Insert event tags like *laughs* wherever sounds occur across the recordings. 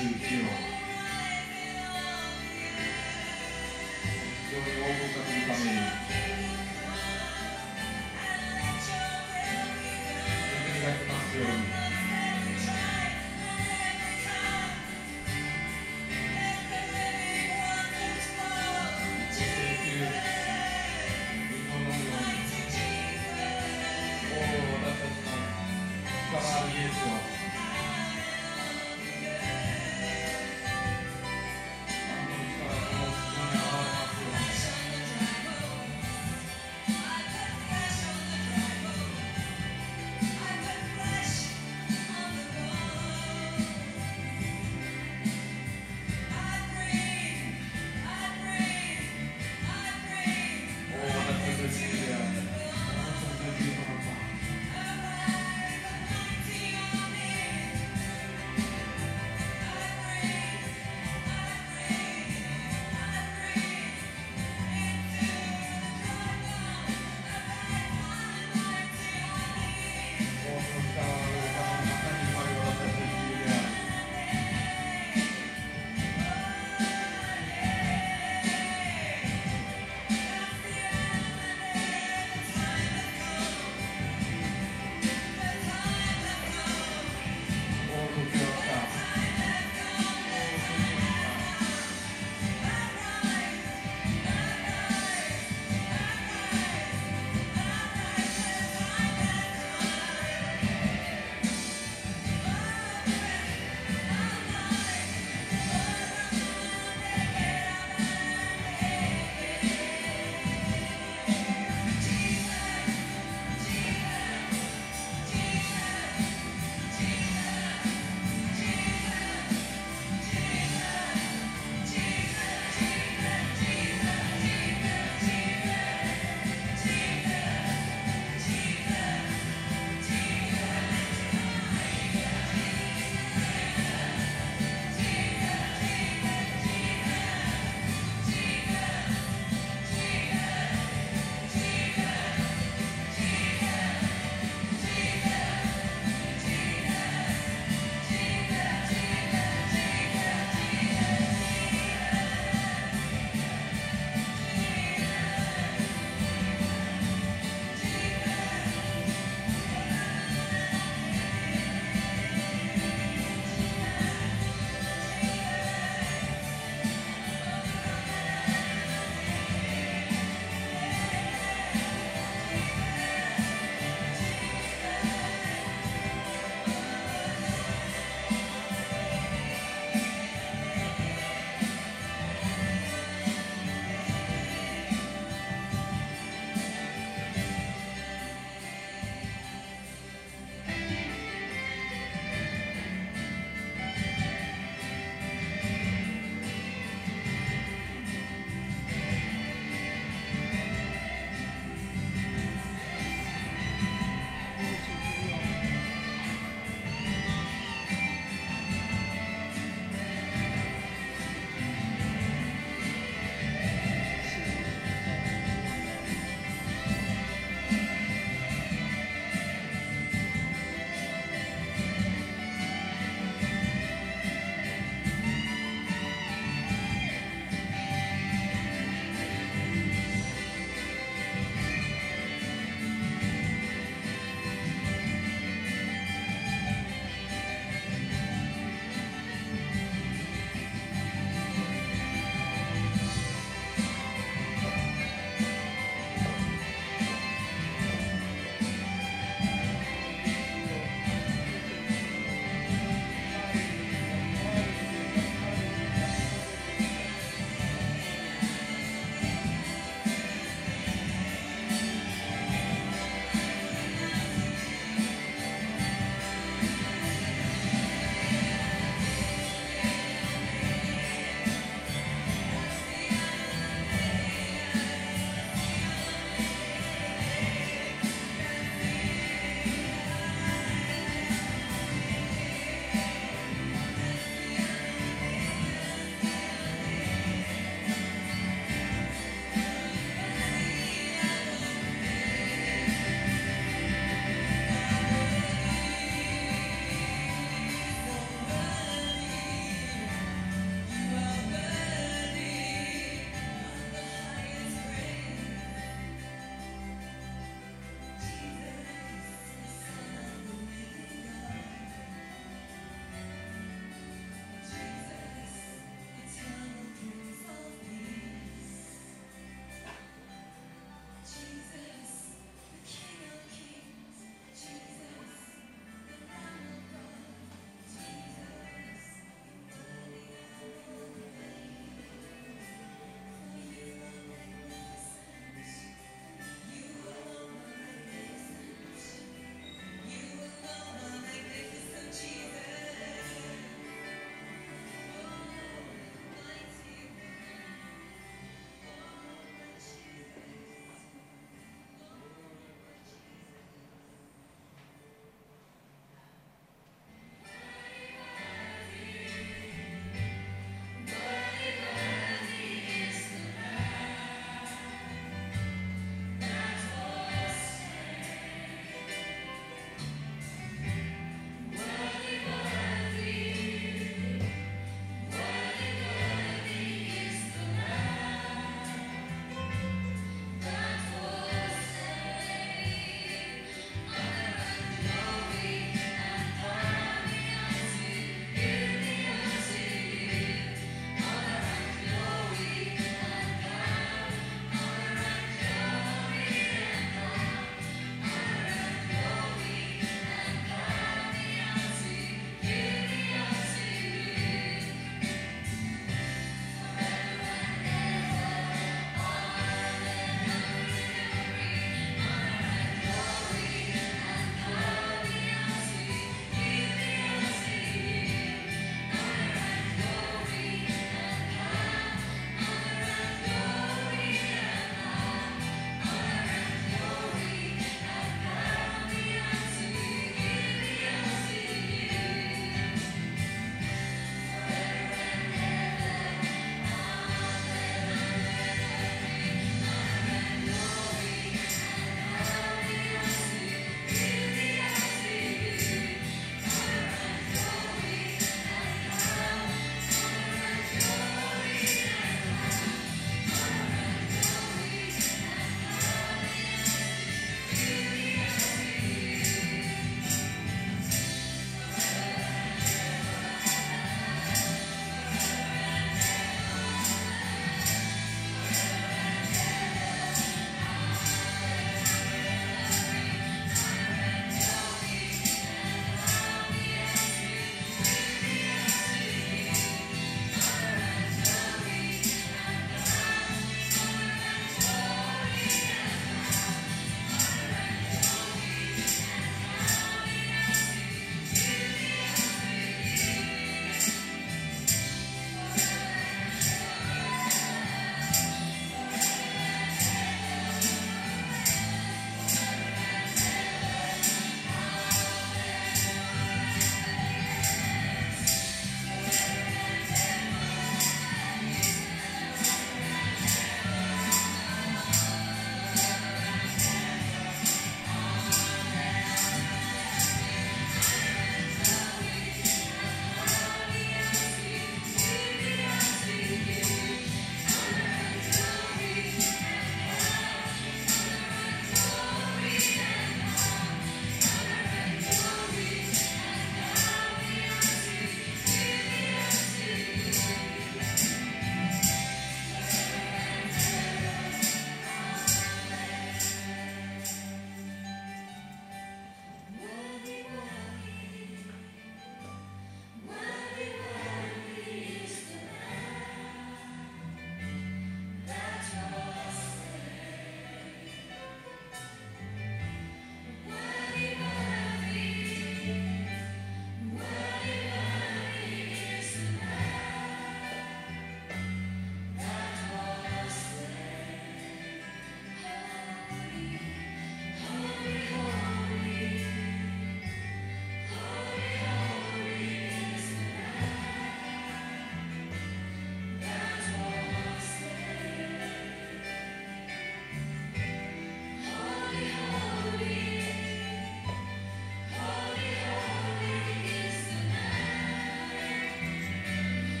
先出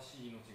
しい命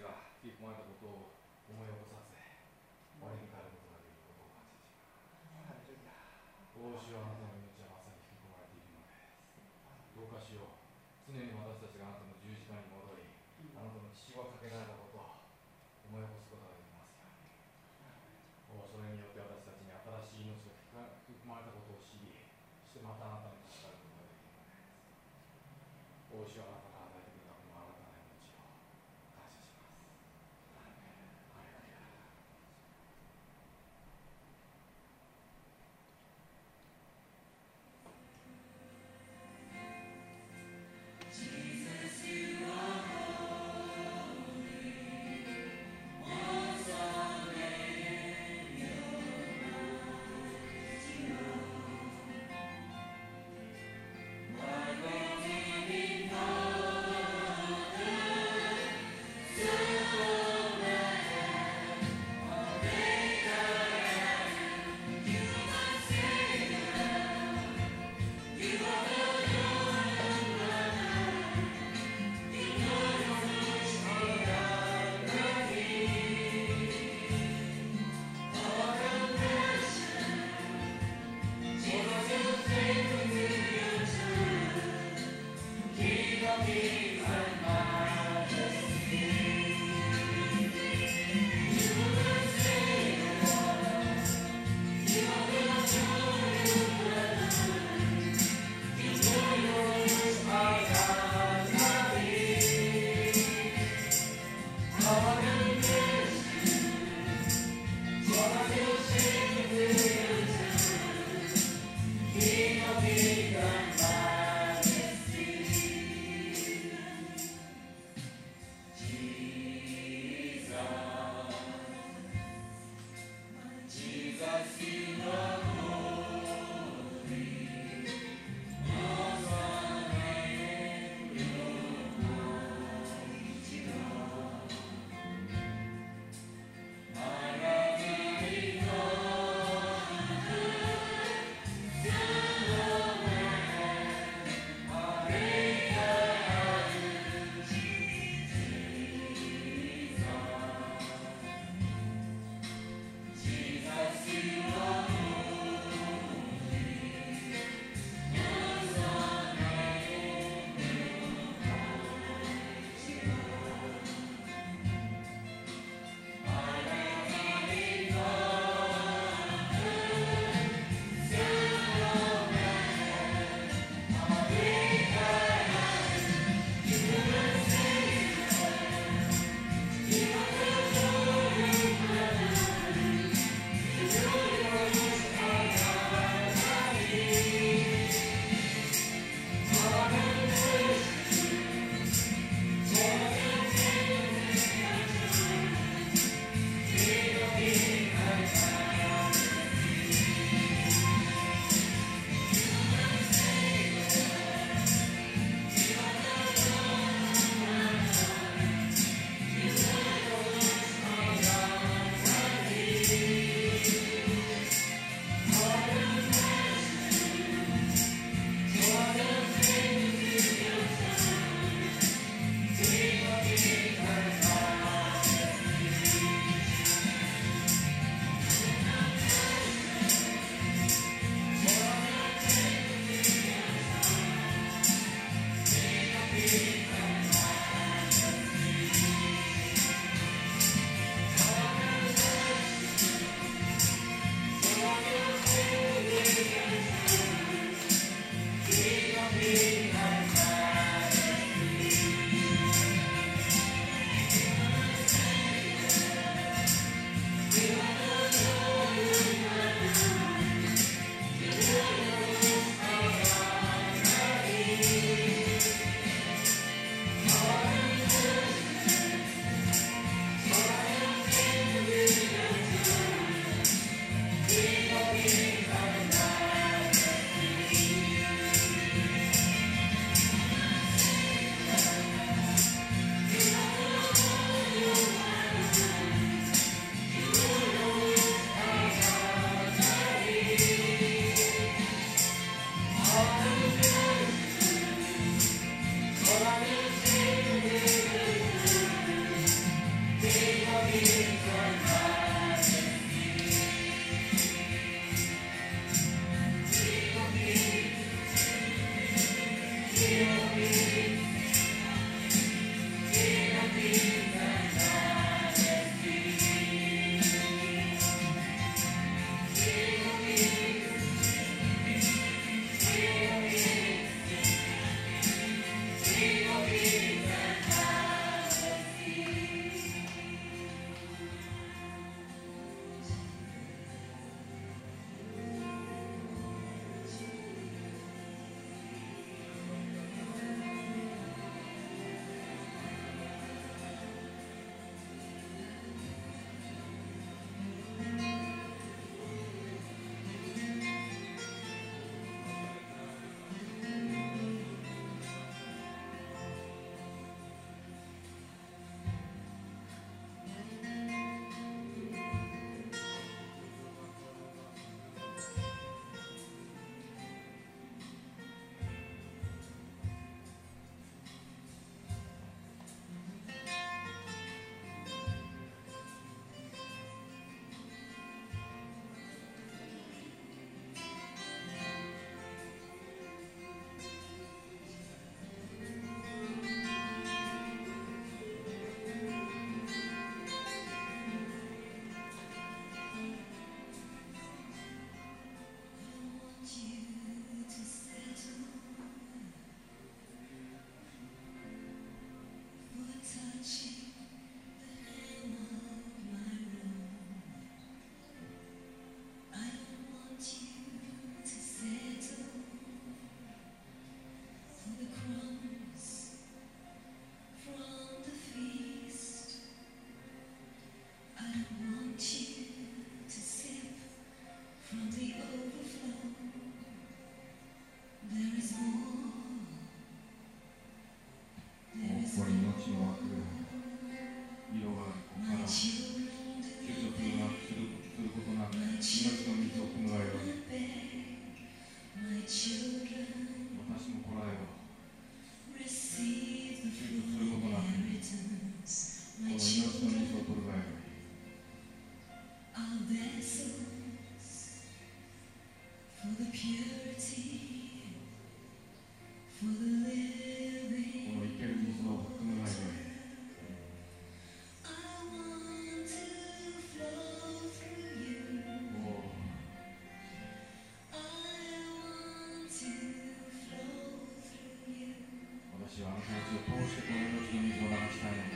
あの表示を通してこの命の水を流したいの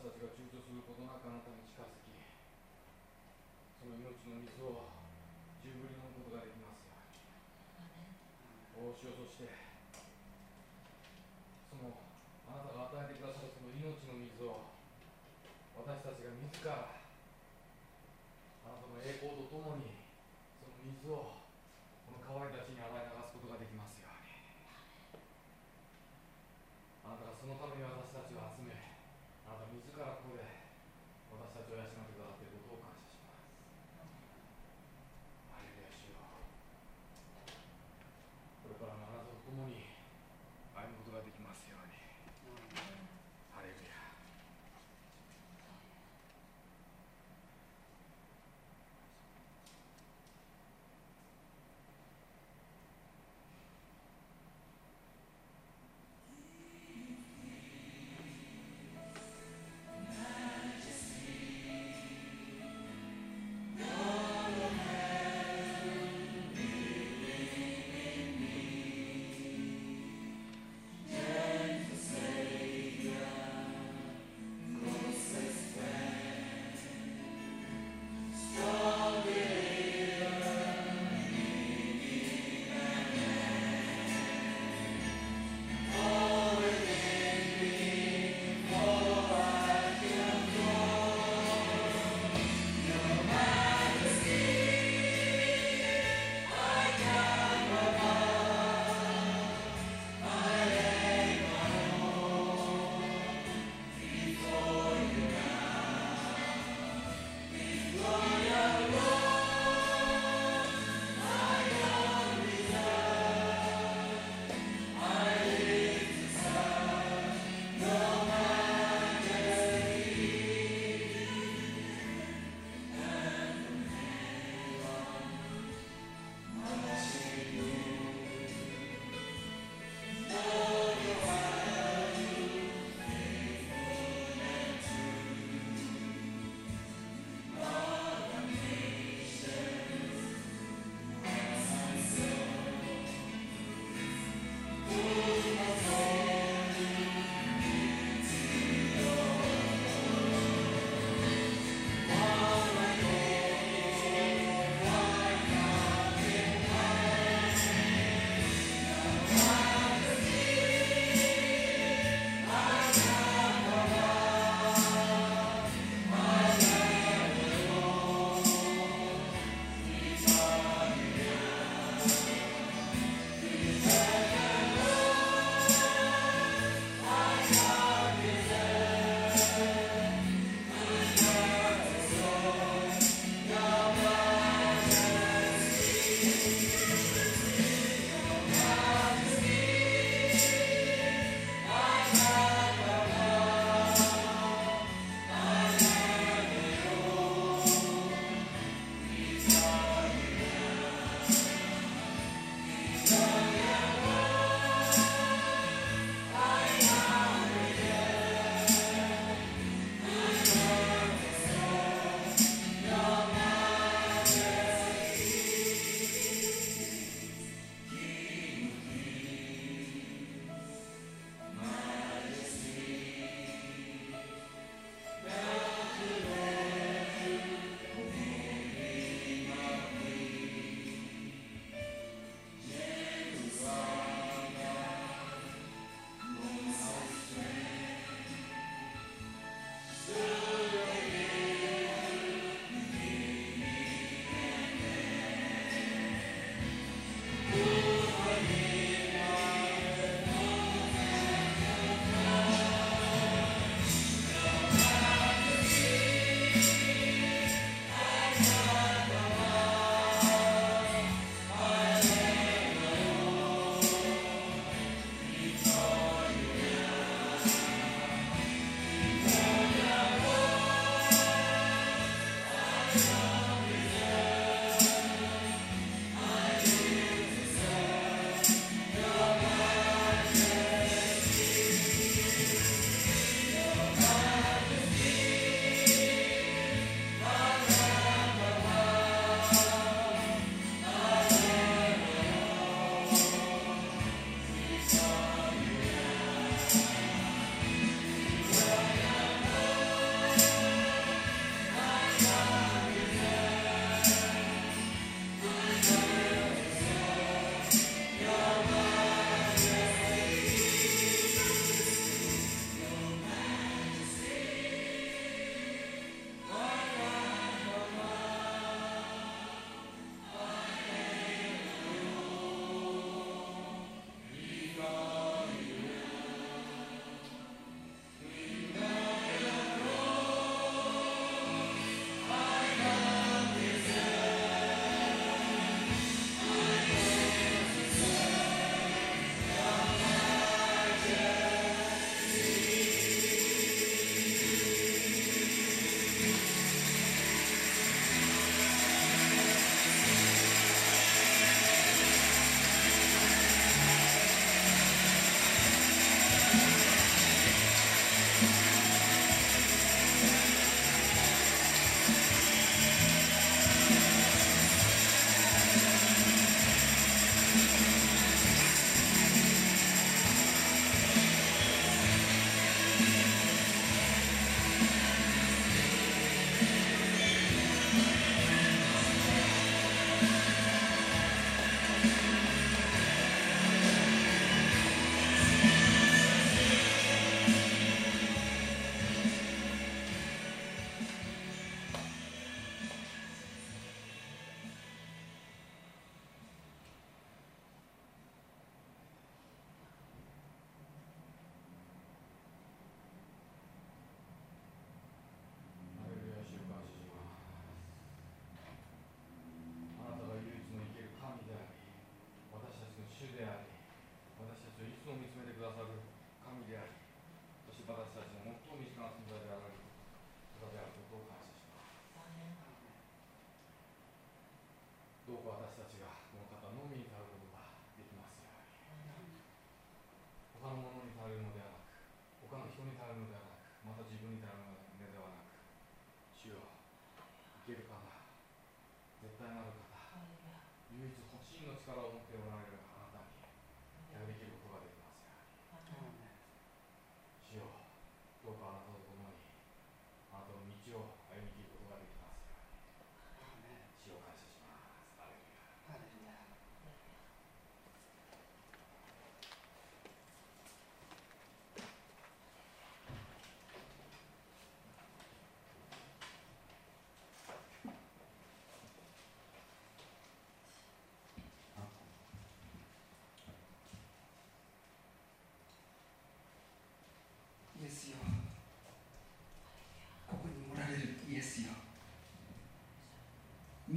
私たちが躊躇することなくあなたに近づきその命の水を十分に飲むことができますよ。うにお主よそしてそのあなたが与えてくださるその命の水を私たちが自らあなたの栄光とともにその水をこの乾いた地に洗い流すことができますように。あなたがそのために私たちを集めあなた自らここで私たちを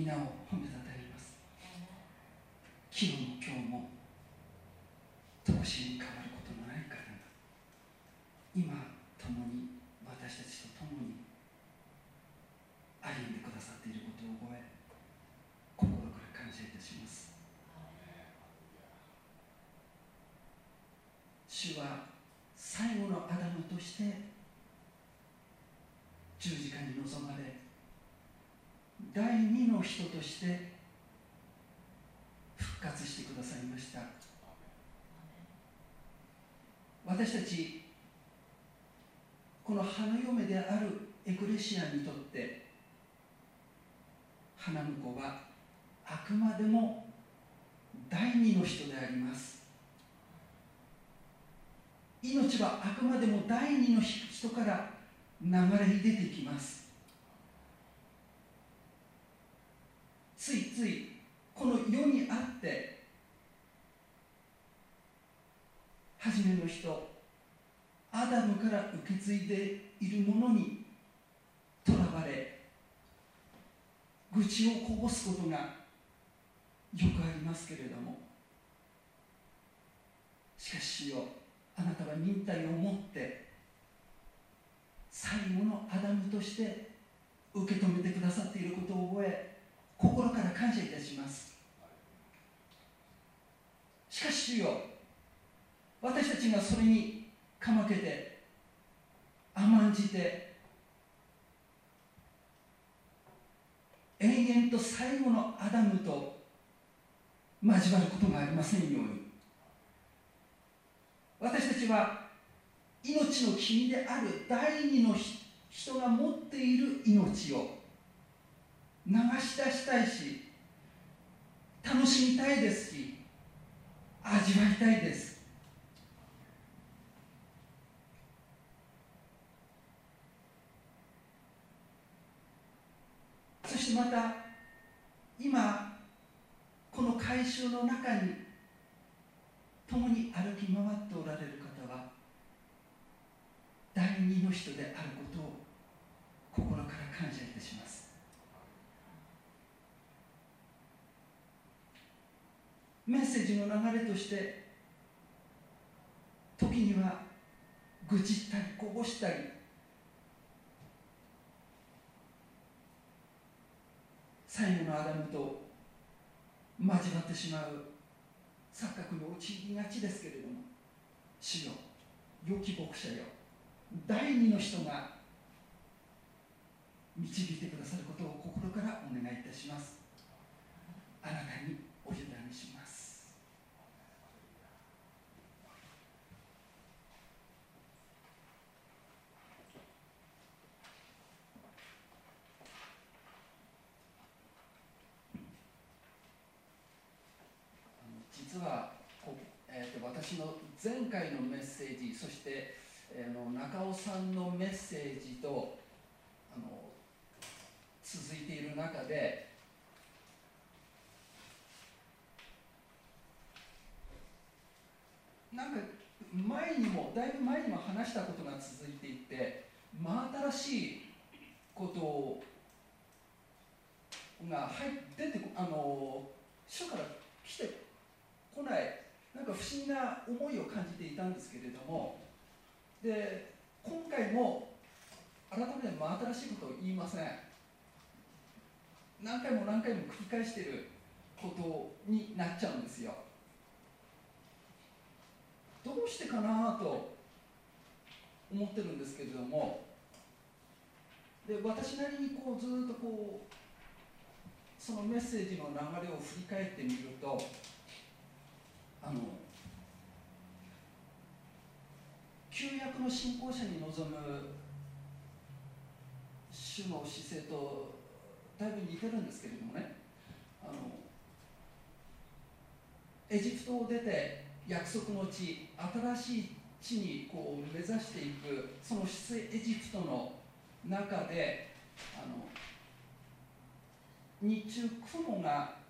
皆を褒めたたえます。昨日も今日も等しに変わることのない方が今共に私たちと共に歩んでくださっていることを覚え心から感謝いたします。主は最後のアダムとして十字架に臨まれ第二の人として復活してくださいました。私たちこの花嫁であるエクレシアにとって花婿はあくまでも第二の人であります。命はあくまでも第二の人から流れに出てきます。ついついこの世にあって初めの人アダムから受け継いでいるものにとらわれ愚痴をこぼすことがよくありますけれどもしかしよあなたは忍耐を持って最後のアダムとして受け止めてくださっていることを覚え心から感謝いたします。しかし主よ私たちがそれにかまけて甘んじて延々と最後のアダムと交わることがありませんように。私たちは命の君である第二の人が持っている命を流し出したいし楽しみたいですし味わいたいです。そしてまた今この改宗の中に共に歩き回っておられる方は第二の人であることを心から感謝いたします。メッセージの流れとして時には愚痴ったりこぼしたり最後のアダムと交わってしまう錯覚に陥りがちですけれども主よ良き牧者よ第二の人が導いてくださることを心からお願いいたします。あなたにお委ねしますあの実はこえーと私の前回のメッセージそして、えーの中尾さんのメッセージとあの続いている中でなんか前にもだいぶ前にも話したことが続いていて真新しいことが入って出てあの書から来てこないなんか不思議な思いを感じていたんですけれどもで今回も改めて真新しいことを言いません。何回も何回も繰り返していることになっちゃうんですよ。どうしてかなと思ってるんですけれどもで私なりにこうずっとこうそのメッセージの流れを振り返ってみるとあの旧約の信仰者に望む主の姿勢とだいぶ似てるんですけれどもね。あのエジプトを出て約束の地新しい地にこう目指していくそのエジプトの中であの日中雲が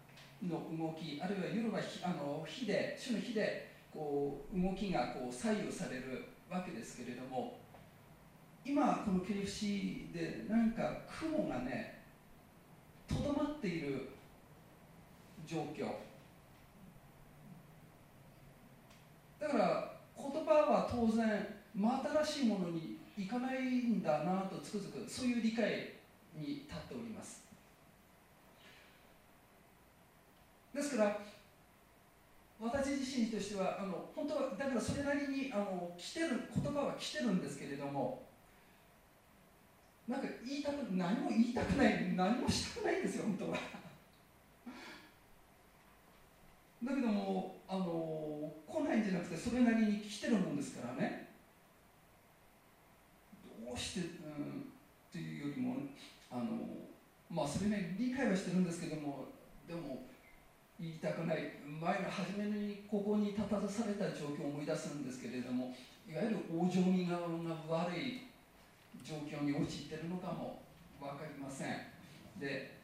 の動きあるいは夜はあの火で主の火でこう動きがこう左右されるわけですけれども今このケリフシで何か雲がねとどまっている状況。だから言葉は当然真新しいものにいかないんだなとつくづくそういう理解に立っております。ですから私自身としてはあの本当はだからそれなりにあの来てる言葉は来てるんですけれどもなんか言いたく何も言いたくない何もしたくないんですよ本当は。だけどもあの来ないんじゃなくてそれなりに来てるもんですからね。どうして、うん、というよりもあのまあそれね理解はしてるんですけどもでも言いたくない。前の初めにここに立たされた状況を思い出すんですけれどもいわゆる往生身側が悪い状況に陥っているのかも分かりません。で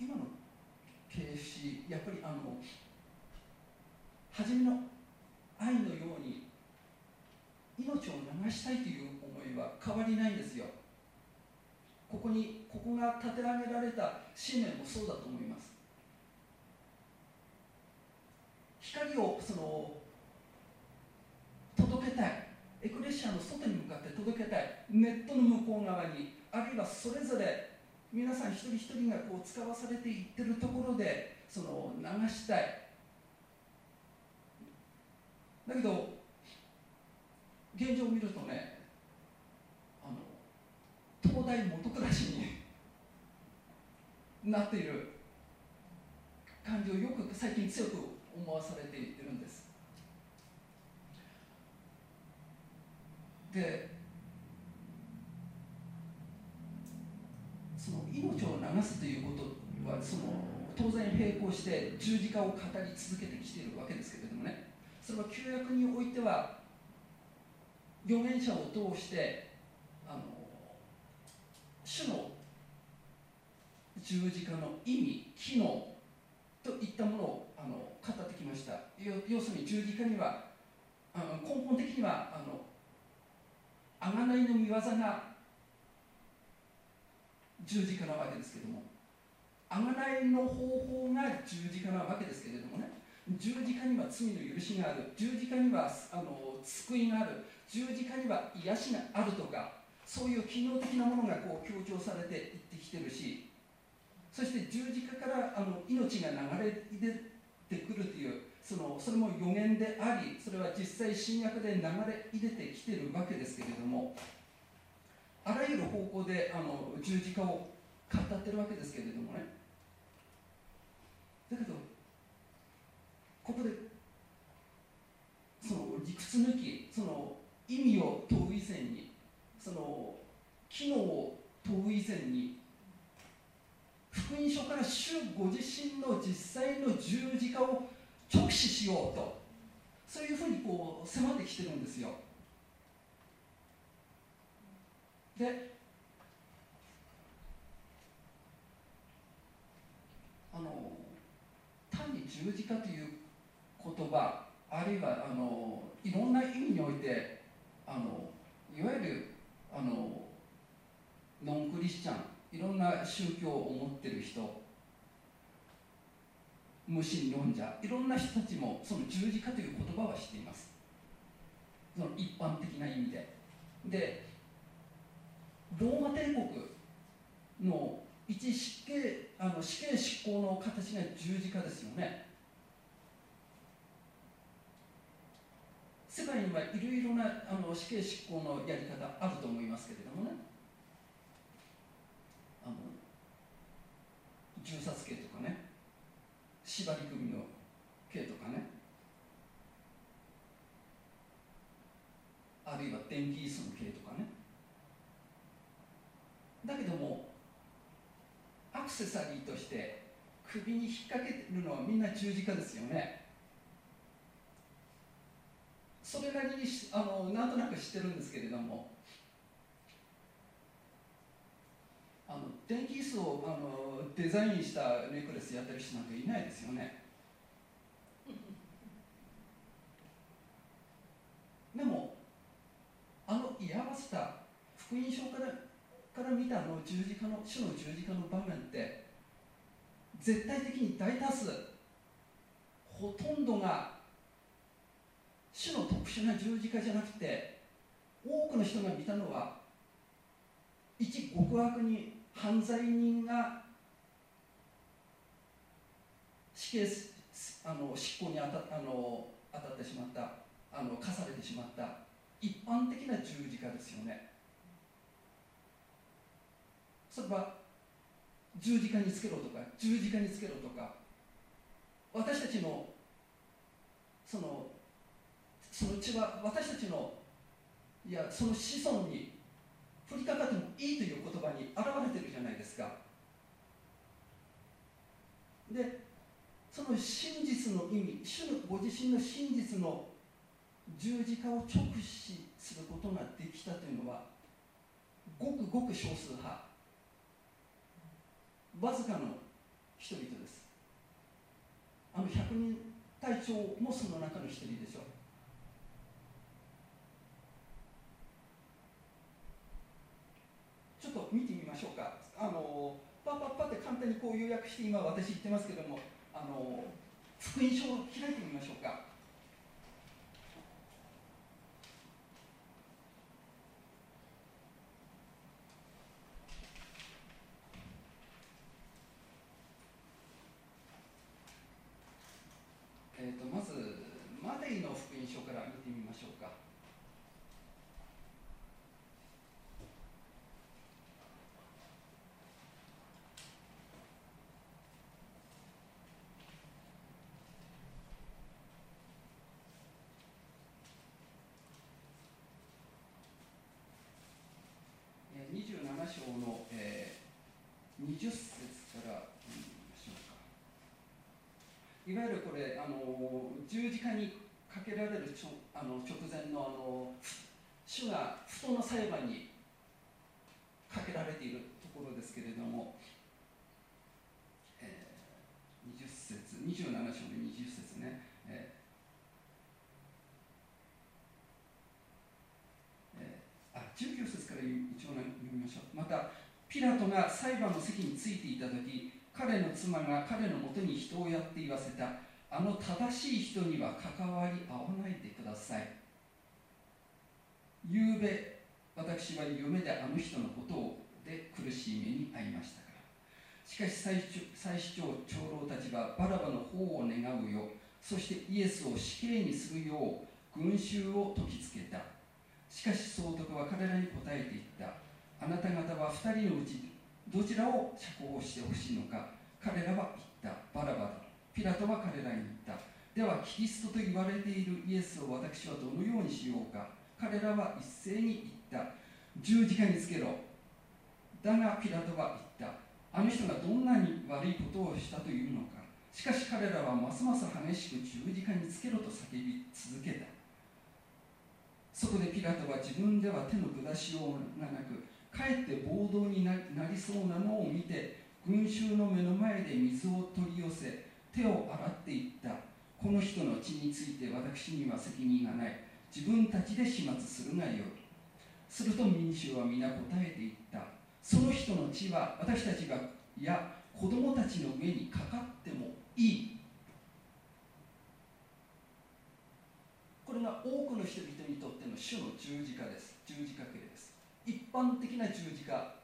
今の KFC やっぱりあの初めの愛のように命を流したいという思いは変わりないんですよ。ここにここが立て上げられた使命もそうだと思います。光をその届けたい。エクレシアの外に向かって届けたい。ネットの向こう側に。あるいはそれぞれ皆さん一人一人がこう使わされていってるところでその流したい。だけど現状を見るとね東大元暮らしになっている感じをよく最近強く思わされているんです。でその命を流すということはその当然並行して十字架を語り続けてきているわけですけれどもね。それは旧約においては預言者を通して主の十字架の意味機能といったものをあの語ってきました。要するに十字架にはあの根本的にはあの贖いの見業が十字架なわけですけども贖いの方法が十字架なわけですけれどもね十字架には罪の許しがある十字架にはあの救いがある十字架には癒しがあるとかそういう機能的なものがこう強調されていってきてるしそして十字架からあの命が流れ出てくるというそのそれも予言でありそれは実際新約で流れ出てきてるわけですけれどもあらゆる方向であの十字架を語ってるわけですけれどもね。だけどここでその理屈抜きその意味を問う以前にその機能を問う以前に福音書から主ご自身の実際の十字架を直視しようとそういうふうにこう迫ってきてるんですよ。であの単に十字架という言葉あるいはあのいろんな意味においてあのいわゆるあのノンクリスチャンいろんな宗教を持ってる人無神論者いろんな人たちもその十字架という言葉は知っています。その一般的な意味で。でローマ帝国の一死刑あの死刑執行の形が十字架ですよね。世界にはいろいろなあの死刑執行のやり方あると思いますけれどもね。あの銃殺刑とかね。縛り組の刑とかね。あるいは電気椅子の刑とかね。だけどもアクセサリーとして首に引っ掛けるのはみんな十字架ですよね。それなりにあのなんとなく知ってるんですけれども。あの電気椅子をあのデザインしたネックレスやってる人なんかいないですよね。でもあの居合わせた福音書からから見たあの十字架の主の十字架の場面って絶対的に大多数ほとんどが主の特殊な十字架じゃなくて多くの人が見たのは一極悪に犯罪人が死刑あの執行に当たあの当たってしまったあの課されてしまった一般的な十字架ですよね。それは十字架につけろとか十字架につけろとか私たちのそのその血は私たちのいやその子孫に降りかかってもいいという言葉に表れてるじゃないですか。でその真実の意味主のご自身の真実の十字架を直視することができたというのはごくごく少数派わずかの人々です。あの百人隊長もその中の一人でしょう。ちょっと見てみましょうか。あのパッパッパって簡単にこう要約して今私言ってますけどもあの福音書を開いてみましょうかえー、とまずマデイの福音書から見てみましょうか。えー27章の、えー、20節から見てみましょうか。いわゆるこれあの十字架にかけられるちょあの直前のあの主が不当の裁判にかけられているところですけれども、えー、20節27章の20節ね、えーえーあ19節から一応読みましょう。またピラトが裁判の席についていた時彼の妻が彼のもとに人をやって言わせた。あの正しい人には関わり合わないでください。ゆうべ私は夢であの人のことをで苦しい目に遭いましたから。しかし祭司祭司長老たちはバラバの方を願うよそしてイエスを死刑にするよう群衆を説きつけた。しかし総督は彼らに答えていった。あなた方は二人のうちどちらを釈放してほしいのか彼らは言った。バラバだ。ピラトは彼らに言った。ではキリストと言われているイエスを私はどのようにしようか。彼らは一斉に言った。十字架につけろ。だがピラトは言った。あの人がどんなに悪いことをしたというのか。しかし彼らはますます激しく十字架につけろと叫び続けた。そこでピラトは自分では手の下しようがなくかえって暴動になりそうなのを見て群衆の目の前で水を取り寄せ手を洗っていった。この人の血について私には責任がない。自分たちで始末するがよい。すると民衆は皆答えていった。その人の血は私たちがや子供たちの上にかかってもいい。これが多くの人々にとっての主の十字架です。十字架形です。一般的な十字架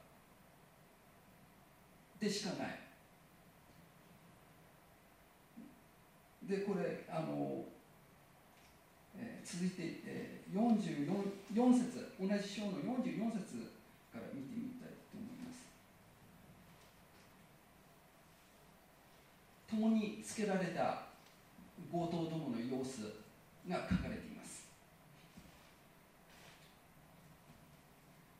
でしかない。でこれあの、えー続いて、えー、44 4節同じ章の44節から見てみたいと思います。共につけられた強盗どもの様子が書かれています。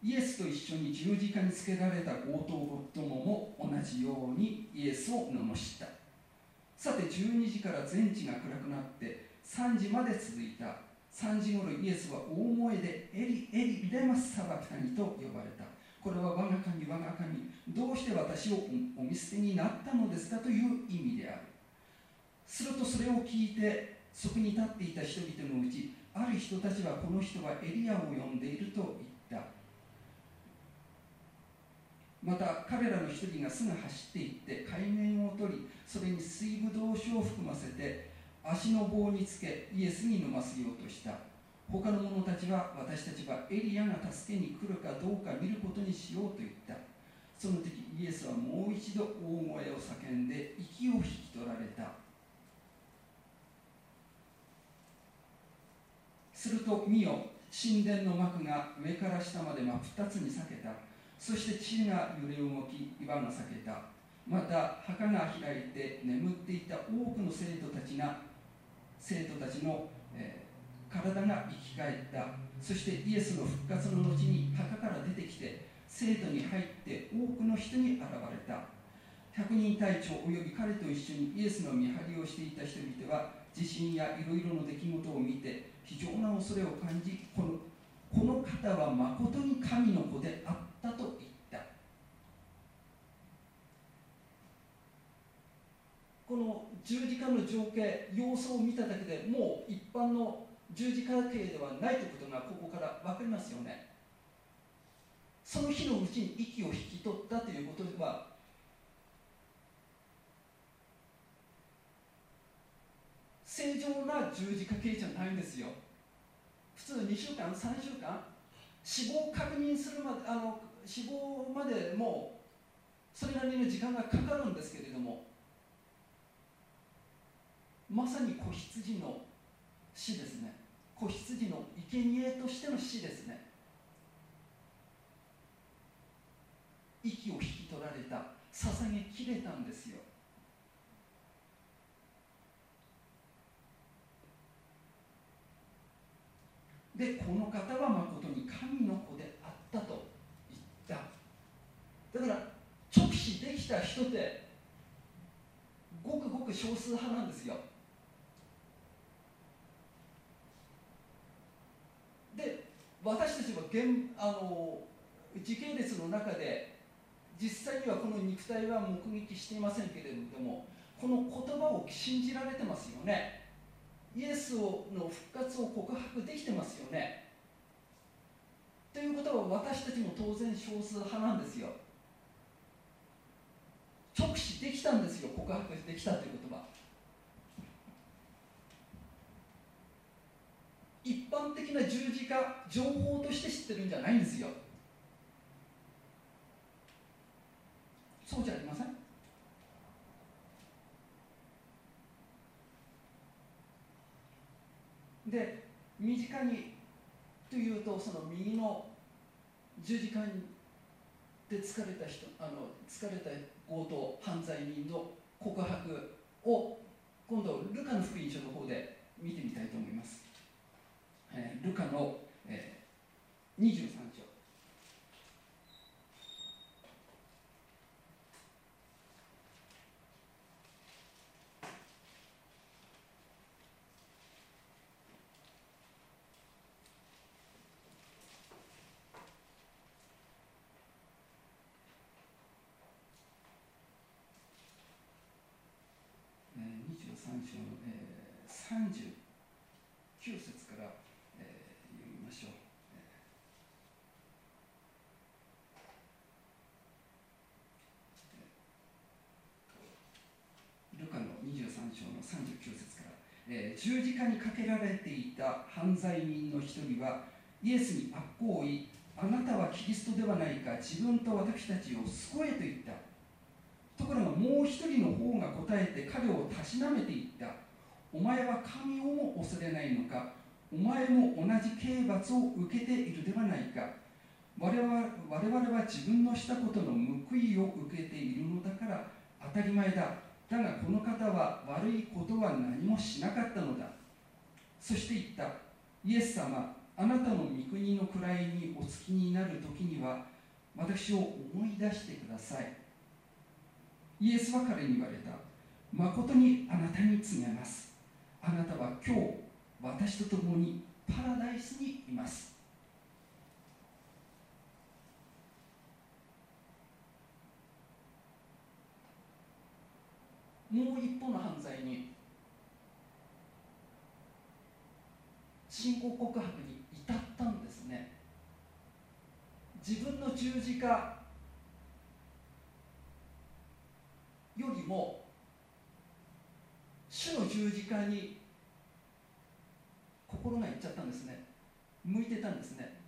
イエスと一緒に十字架につけられた強盗どもも同じようにイエスを罵った。さて12時から全地が暗くなって3時まで続いた。3時頃イエスは大声でエリエリレマスサバクタニと呼ばれた。これは我が神我が神どうして私をお見捨てになったのですかという意味である。するとそれを聞いてそこに立っていた人々のうちある人たちはこの人はエリアを呼んでいると言った。また彼らの一人がすぐ走っていって海面を取りそれに水ぶどう酒を含ませて足の棒につけイエスに飲ませようとした。他の者たちは私たちはエリアが助けに来るかどうか見ることにしようと言った。その時イエスはもう一度大声を叫んで息を引き取られた。すると見よ神殿の幕が上から下まで真っ二つに裂けた。そして地が揺れ動き岩が裂けた。また墓が開いて眠っていた多くの生徒たちが生徒たちの、えー体が生き返った。そしてイエスの復活の後に墓から出てきて生徒に入って多くの人に現れた。百人隊長および彼と一緒にイエスの見張りをしていた人々は地震やいろいろの出来事を見て非常な恐れを感じこのこの方はまことに神の子であった。と言った。この十字架の情景様子を見ただけでもう一般の十字架形ではないということがここから分かりますよね。その日のうちに息を引き取ったということでは正常な十字架形じゃないんですよ。普通2週間3週間死亡確認するまであの死亡までもうそれなりの時間がかかるんですけれどもまさに子羊の死ですね。子羊の生贄としての死ですね。息を引き取られた捧げきれたんですよ。でこの方はまことに神の子であったと。だから直視できた人ってごくごく少数派なんですよ。で私たちは現あの時系列の中で実際にはこの肉体は目撃していませんけれどもこの言葉を信じられてますよね。イエスの復活を告白できてますよね。ということは私たちも当然少数派なんですよ。直視できたんですよ。告白できたという言葉。一般的な十字架情報として知ってるんじゃないんですよ。そうじゃありません？で身近にというとその右の十字架で疲れた人あの疲れた強盗犯罪人の告白を今度ルカの福音書の方で見てみたいと思います、えー、ルカの、えー、23章3章の、えー、39節から、えー、読みましょう。ルカの23章の39節から、え、十字架にかけられていた犯罪人の一人はイエスに悪行を言いあなたはキリストではないか自分と私たちを救えと言った。ところがもう一人の方が答えて彼をたしなめていった。お前は神をも恐れないのかお前も同じ刑罰を受けているではないか。我々は自分のしたことの報いを受けているのだから当たり前だ。だがこの方は悪いことは何もしなかったのだ。そして言った。イエス様あなたの御国の位にお付きになる時には私を思い出してください。イエスは彼に言われた。誠にあなたに告げます。あなたは今日私と共にパラダイスにいます。もう一歩の犯罪に信仰告白に至ったんですね。自分の十字架よりも主の十字架に心がいっちゃったんですね。向いてたんですね。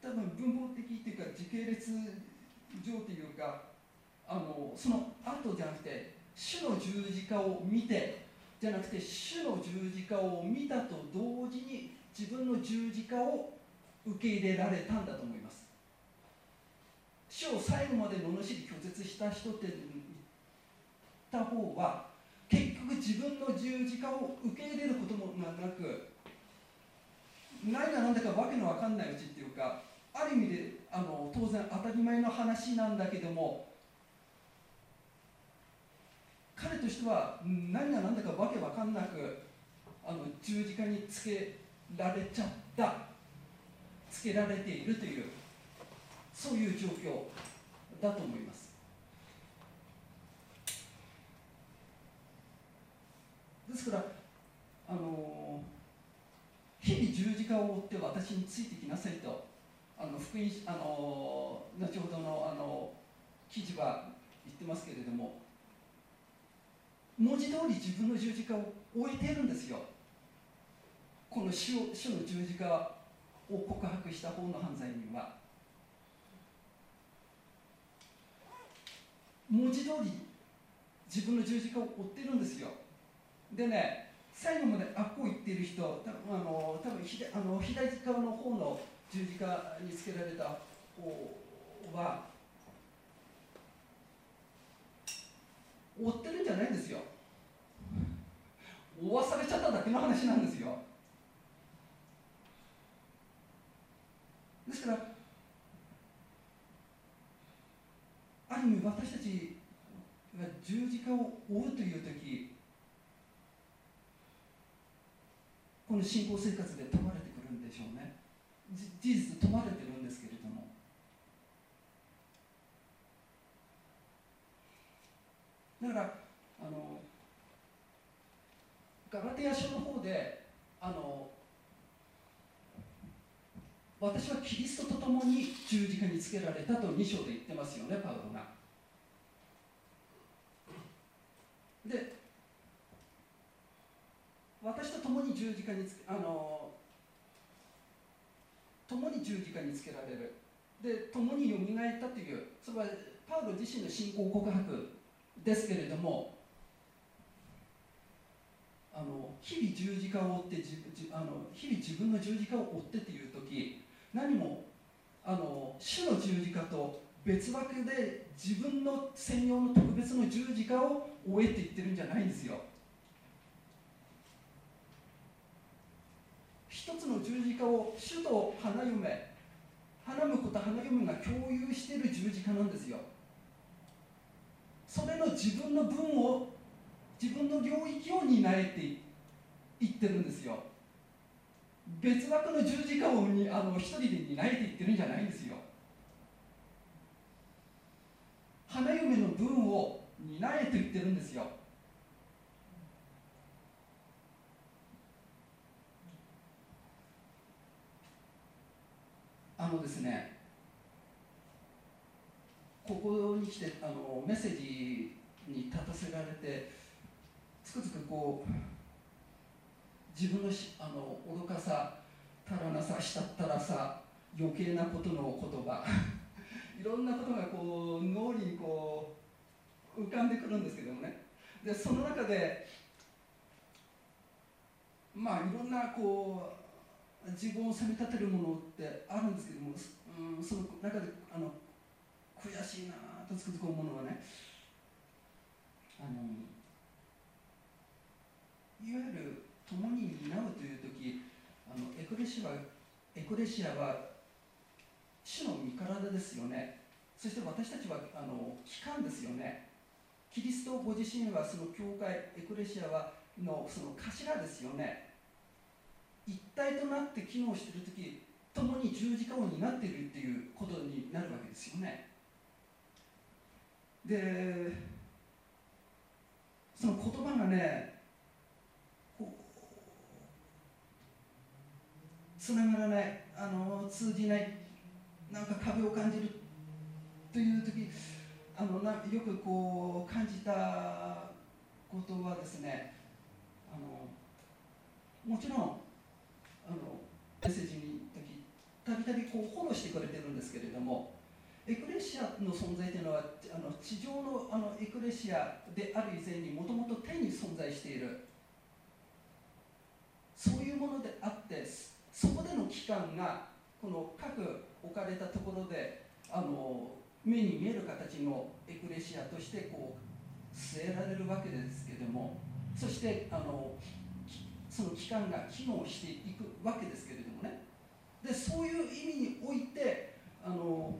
多分文法的っていうか時系列上というかあのその後じゃなくて主の十字架を見てじゃなくて主の十字架を見たと同時に自分の十字架を受け入れられたんだと思います。主を最後まで罵り拒絶した人って言った方は結局自分の十字架を受け入れることもなく何が何だかわけのわかんないうちっていうかある意味であの当然当たり前の話なんだけども彼としては何が何だかわけわかんなくあの十字架につけられちゃったつけられているというそういう状況だと思います。ですからあの日々十字架を追って私についてきなさいとあの福音あの後ほどのあの記事は言ってますけれども文字通り自分の十字架を終えているんですよ。この主主の十字架を告白した方の犯罪人は。文字通り自分の十字架を追ってるんですよ。でね最後まであっこう言っている人多分あの多分左あの左側の方の十字架につけられた方は追ってるんじゃないんですよ。追わされちゃっただけの話なんですよ。ですからある意味私たちが十字架を追うという時この信仰生活で問われてくるんでしょうね。事実問われてるんですけれども。だからあのガラテヤ書の方であの私はキリストと共に十字架につけられたと2章で言ってますよねパウロが。で私と共に十字架につけあの共に十字架につけられる。で共によみがえったというそれはパウロ自身の信仰告白ですけれどもあの日々十字架を追ってじあの日々自分の十字架を追ってっていう時何もあの主の十字架と別枠で自分の専用の特別の十字架を追えって言ってるんじゃないんですよ。一つの十字架を主と花嫁花婿と花嫁が共有している十字架なんですよ。それの自分の分を自分の領域を担えていってるんですよ。別枠の十字架をにあの一人で担えていってるんじゃないんですよ。花嫁の分を担えと言ってるんですよあのですねここに来てあのメッセージに立たせられてつくづくこう自分のあの愚かさ足らなさしたったらさ余計なことの言葉 *laughs* いろんなことがこう脳裏にこう浮かんでくるんですけどもね。でその中でまあいろんなこう自分を責め立てるものってあるんですけども、うん、その中であの悔しいなとつくづく思うのはねあのいわゆる共に担うという時あのエクレシアはエクレシアは主の身体ですよね。そして私たちはあの機関ですよね。キリストご自身はその教会エクレシアはのその頭ですよね。一体となって機能している時共に十字架を担っているっていうことになるわけですよね。でその言葉がねつながらないあの通じないなんか壁を感じるという時あのなよくこう感じたことはですねあのもちろんあのメッセージにたびたびこうフォローしてくれてるんですけれどもエクレシアの存在というのはあの地上のあのエクレシアである以前にもともと天に存在しているそういうものであってそこでの期間がこの各置かれたところであの目に見える形のエクレシアとしてこう据えられるわけですけれどもそしてあのその期間が機能していくわけですけれどもね。でそういう意味においてあの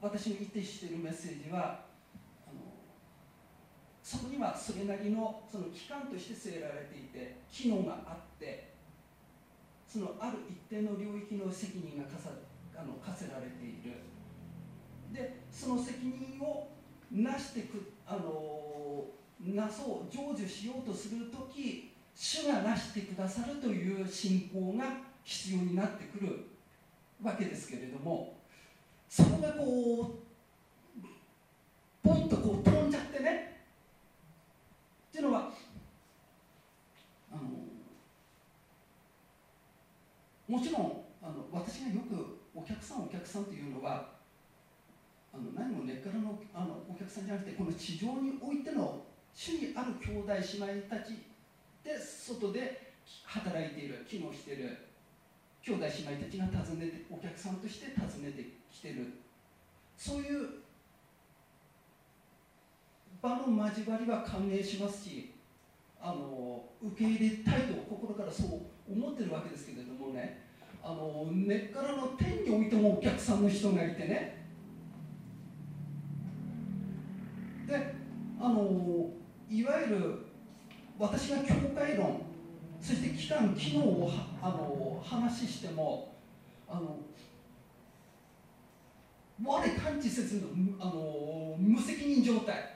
私の言ってしているメッセージはあのそこにはそれなりのその期間として据えられていて機能があってそのある一定の領域の責任が課さあの課せられている。でその責任をなしてくあのなそう成就しようとする時主がなしてくださるという信仰が必要になってくるわけですけれどもそこがこうポンとこう飛んじゃってねっていうのはあのもちろんあの私がよくお客さんお客さんというのはあの何も根っからのあのお客さんじゃなくてこの地上においての主にある兄弟姉妹たちで外で働いている機能している兄弟姉妹たちが訪ねてお客さんとして訪ねてきてる。そういう場の交わりは歓迎しますしあの受け入れたいと心からそう思ってるわけですけれどもねあの根っからの天においてもお客さんの人がいてね。であのいわゆる私が教会論そして期間機能をあの話してもあの我感知せずのあの無責任状態。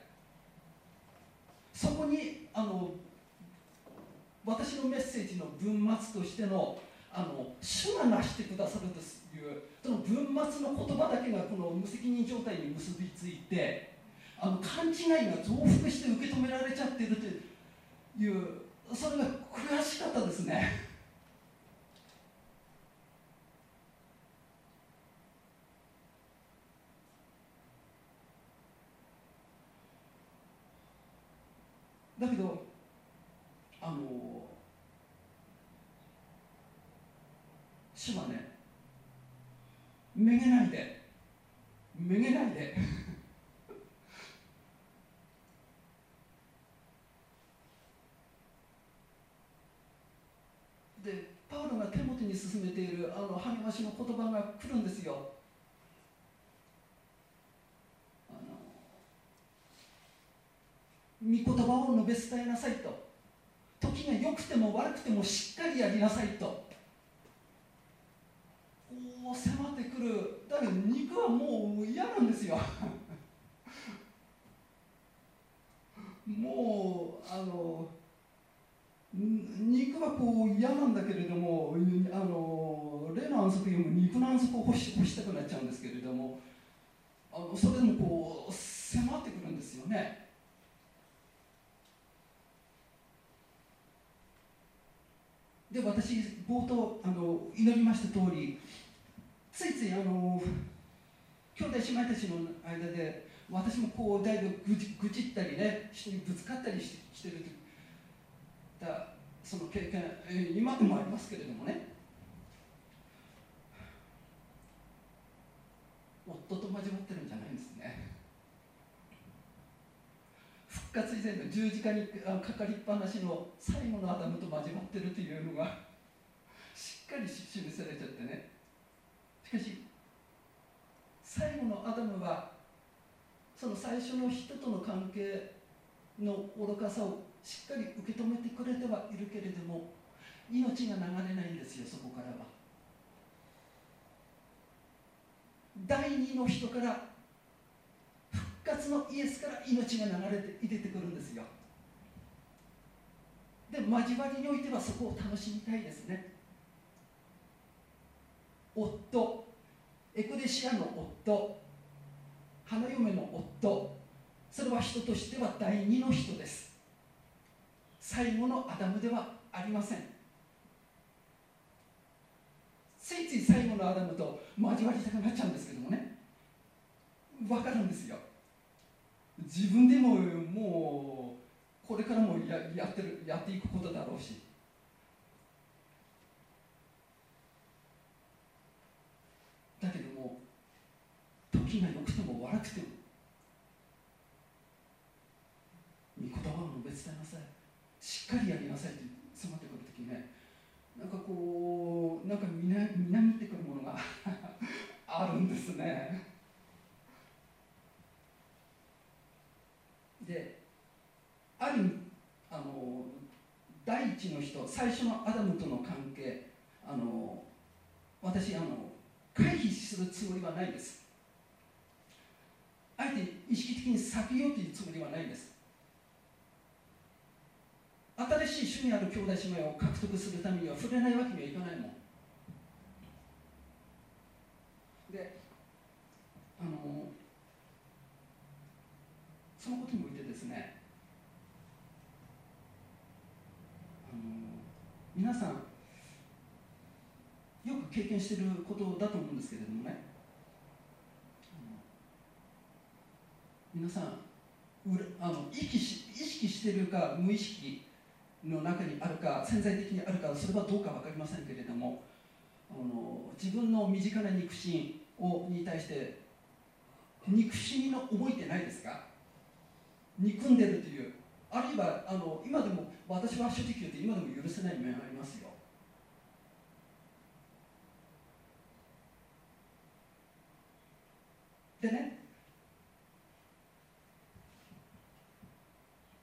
そこにあの私のメッセージの文末としてのあの主がなしてくださるというその文末の言葉だけがこの無責任状態に結びついてあの勘違いが増幅して受け止められちゃってるといういうそれが悔しかったですね。だけどあの主はねめげないでめげないででパウロが手元に進めているあの励ましの言葉が来るんですよ。あの御言葉を述べ伝えなさいと。時が良くても悪くてもしっかりやりなさいと。こう迫ってくる。だけど肉はもう嫌なんですよ。*laughs* もうあの肉はこう嫌なんだけれどもあの例の安息よりも肉の安息を欲し欲したくなっちゃうんですけれどもあのそれでもこう迫ってくるんですよね。で私冒頭あの祈りました通りついついあの兄弟姉妹たちの間で私もこうだいぶ愚痴ったりね人にぶつかったりしてしてだその経験今でもありますけれどもね。夫と交わってるんじゃないんですね。復活以前の十字架にかかりっぱなしの最後のアダムと交わってるというのがしっかり示されちゃってね。しかし最後のアダムはその最初の人との関係の愚かさをしっかり受け止めてくれてはいるけれども命が流れないんですよそこからは。第二の人から復活のイエスから命が流れて入れてくるんですよ。で交わりにおいてはそこを楽しみたいですね。夫。エクレシアの夫。花嫁の夫。それは人としては第二の人です。最後のアダムではありません。ついつい最後のアダムと交わりたくなっちゃうんですけどもね。分かるんですよ。自分でももうこれからもややってるやっていくことだろうし。だけども時が良くても悪くても御言葉を述べ伝えなさい。しっかりやりなさいって迫ってくるときね。なんかこうなんかみなみなぎってくるものが *laughs* あるんですね。であるあの第一の人最初のアダムとの関係あの私あの回避するつもりはないです。あえて意識的に避けようというつもりはないです。新しい主にある兄弟姉妹を獲得するためには触れないわけにはいかないもん。であのそのことにおいてですねあの皆さんよく経験していることだと思うんですけれどもね。皆さんあの意識し意識してるか無意識の中にあるか潜在的にあるかそれはどうか分かりませんけれどもあの自分の身近な肉親をに対して憎しみの思いってないですか？憎んでるという。あるいはあの今でも私は正直言って今でも許せない面ありますよでね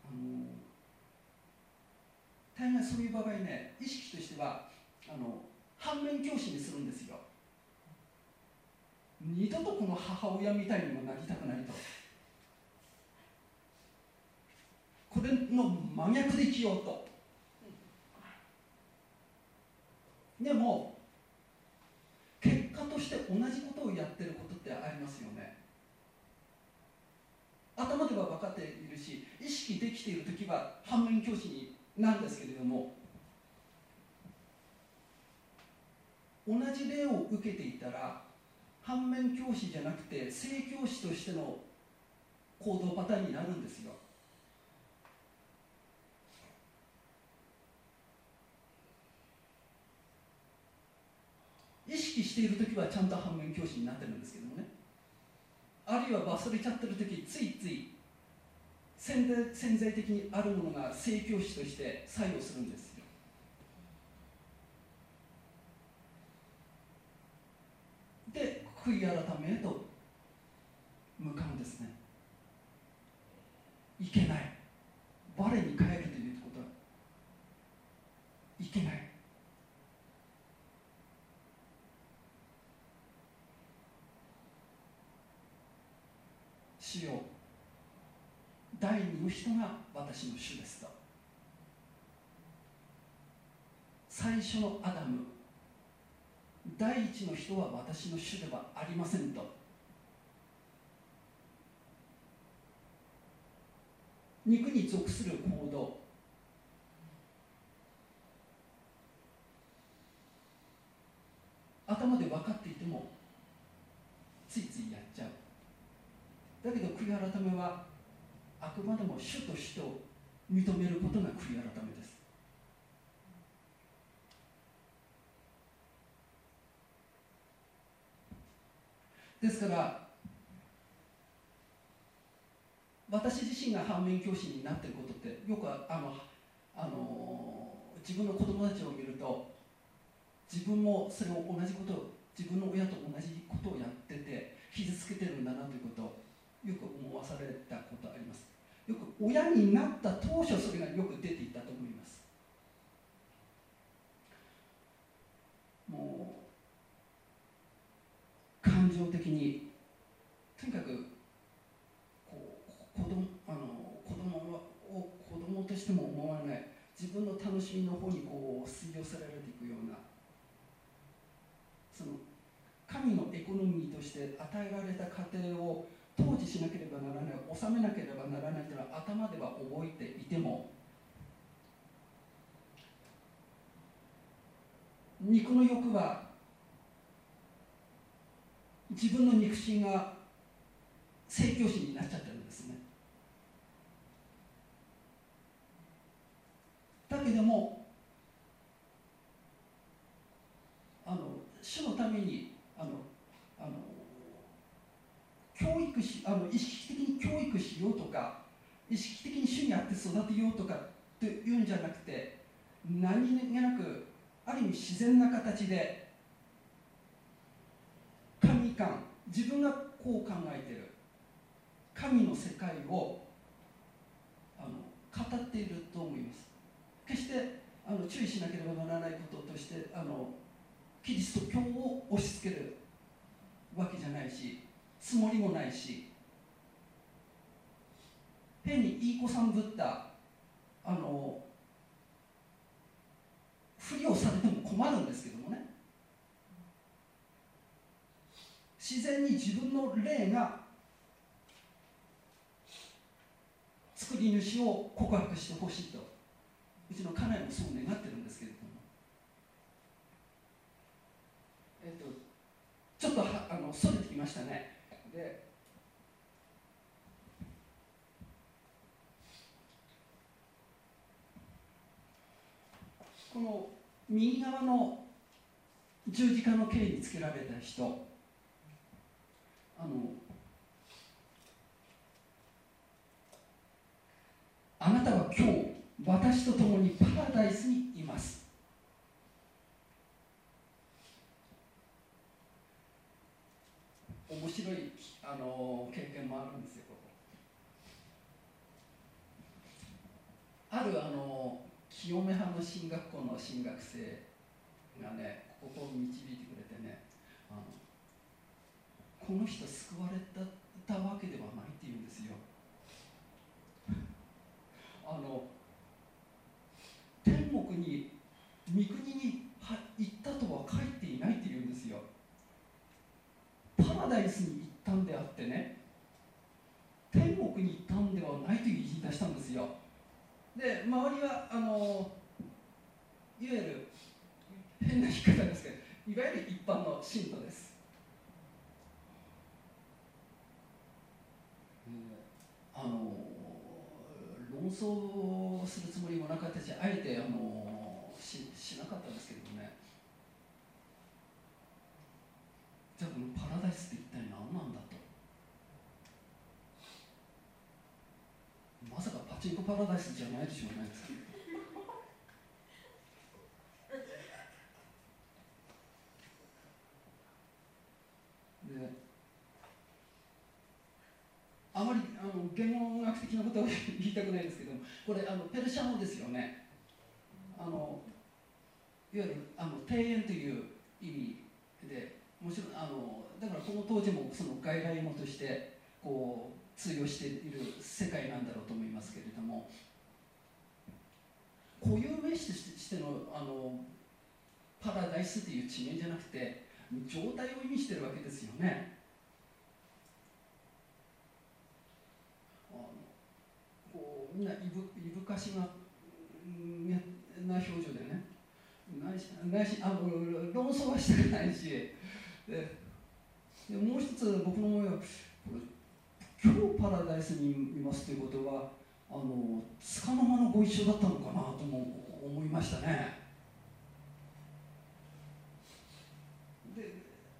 あの大概そういう場合ね意識としてはあの反面教師にするんですよ。二度とこの母親みたいにもなりたくないと。これの真逆で生きようと。でも結果として同じことをやってることってありますよね。頭では分かっているし意識できている時は反面教師になんですけれども同じ例を受けていたら反面教師じゃなくて正教師としての行動パターンになるんですよ。意識している時はちゃんと反面教師になってるんですけどもね。あるいは忘れちゃってる時ついつい潜在潜在的にあるものが正教師として作用するんですよ。で悔い改めへと向かうんですね。いけない。我に帰るということは。いけない。主よ第二の人が私の主ですと。最初のアダム第一の人は私の主ではありませんと。肉に属する行動。頭で分かっていてもついついやっちゃう。だけど悔い改めはあくまでも主と主と認めることが悔い改めです。ですから私自身が反面教師になってることってよくあのあの自分の子供たちを見ると自分もそれを同じことを自分の親と同じことをやってて傷つけてるんだなということをよく思わされたことあります。よく親になった当初それがよく出ていたと思います。もう感情的にとにかくこう子供あの子供を子供としても思わない。自分の楽しみの方にこう吸い寄せられていくような。その神のエコノミーとして与えられた家庭を統治しなければならない収めなければならないというのは頭では覚えていても肉の欲は自分の肉親が宣教師になっちゃってるんですね。だけどもあの主のためにあの教育しあの意識的に教育しようとか意識的に主にあって育てようとかっていうんじゃなくて何気なくある意味自然な形で神観自分がこう考えている神の世界をあの語っていると思います。決してあの注意しなければならないこととしてあのキリスト教を押し付けるわけじゃないしつもりもないし変にいい子さんぶったあのふりをされても困るんですけどもね。自然に自分の霊が作り主を告白してほしいとうちの家内もそう願ってるんですけれども。えっとちょっとはあのそれてきましたね。で。この右側の十字架の刑につけられた人。あの。あなたは今日私と共にパラダイスにいます。面白いあの経験もあるんですよあるあの清め派の進学校の進学生がねここを導いてくれてねあのこの人救われたわけではないって言うんですよ。あの天国に御国に行ったとは書いていないって言うんですよ。パラダイスにったんであってね天国に行ったんではないという言い出したんですよ。で周りはあのいわゆる変な言い方ですけどいわゆる一般の信徒です。あの論争するつもりもなかったしあえてあのししなかったんですけどね。じゃあこのパラダイスって一体何なんだとまさかパチンコパラダイスじゃないでしょうねであまりあの言語学的なことは言いたくないですけどこれあのペルシャ語ですよね。あのいわゆるあの庭園という意味でもちろんあのだからこの当時もその外来語としてこう通用している世界なんだろうと思いますけれども固有名詞としてのあのパラダイスという地名じゃなくて状態を意味してるわけですよね。こうみんないぶいぶかしなな表情でねないしないしあの論争はしたくないしでもう一つ僕の思いはこれ今日パラダイスにいますということはあのつかの間のご一緒だったのかなとも思いましたね。で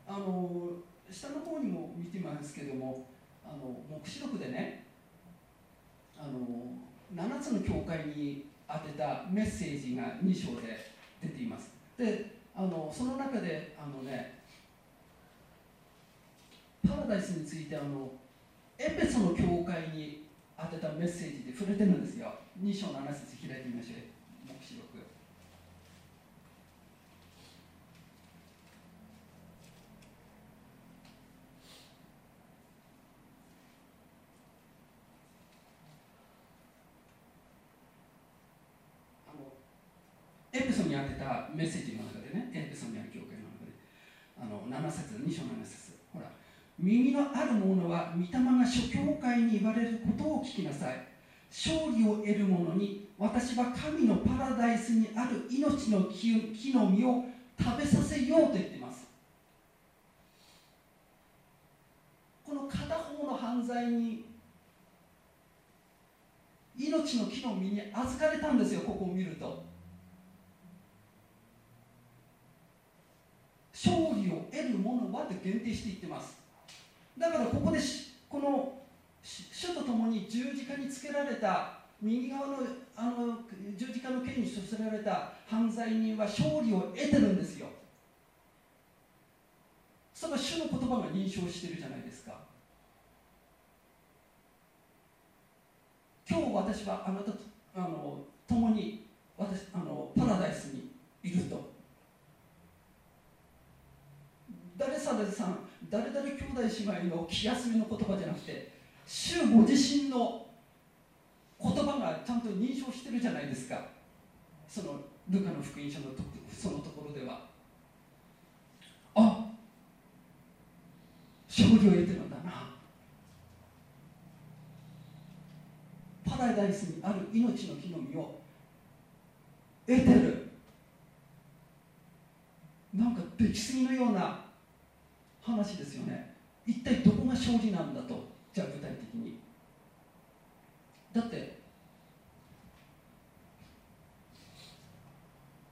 あの下の方にも見てますけどもあの黙示録でねあの7つの教会に当てたメッセージが2章で出ていますであのその中であのねパラダイスについてあのエペソの教会に当てたメッセージで触れてるんですよ。2章7節開いてみましょう。黙示録。あのエペソに当てたメッセージの中でねエペソにある教会の中で。あの7節2章7節。耳のある者は御霊が諸教会に言われることを聞きなさい。勝利を得る者に私は神のパラダイスにある命の木木の実を食べさせようと言っています。この片方の犯罪に命の木の実に預かれたんですよここを見ると。勝利を得る者はって限定して言ってます。だからここでこの主と共に十字架につけられた右側のあの十字架の刑に処せられた犯罪人は勝利を得てるんですよ。それは主の言葉が認証してるじゃないですか。今日私はあなたとあの共に私あのパラダイスにいると。誰さ誰さん誰々兄弟姉妹の気休めの言葉じゃなくて主ご自身の言葉がちゃんと認証してるじゃないですか。そのルカの福音書のとそのところでは。あ勝利を得てるんだな。パラダイスにある命の木の実を得てる。なんか出来すぎのような話ですよね。一体どこが勝利なんだと？じゃあ具体的に。だって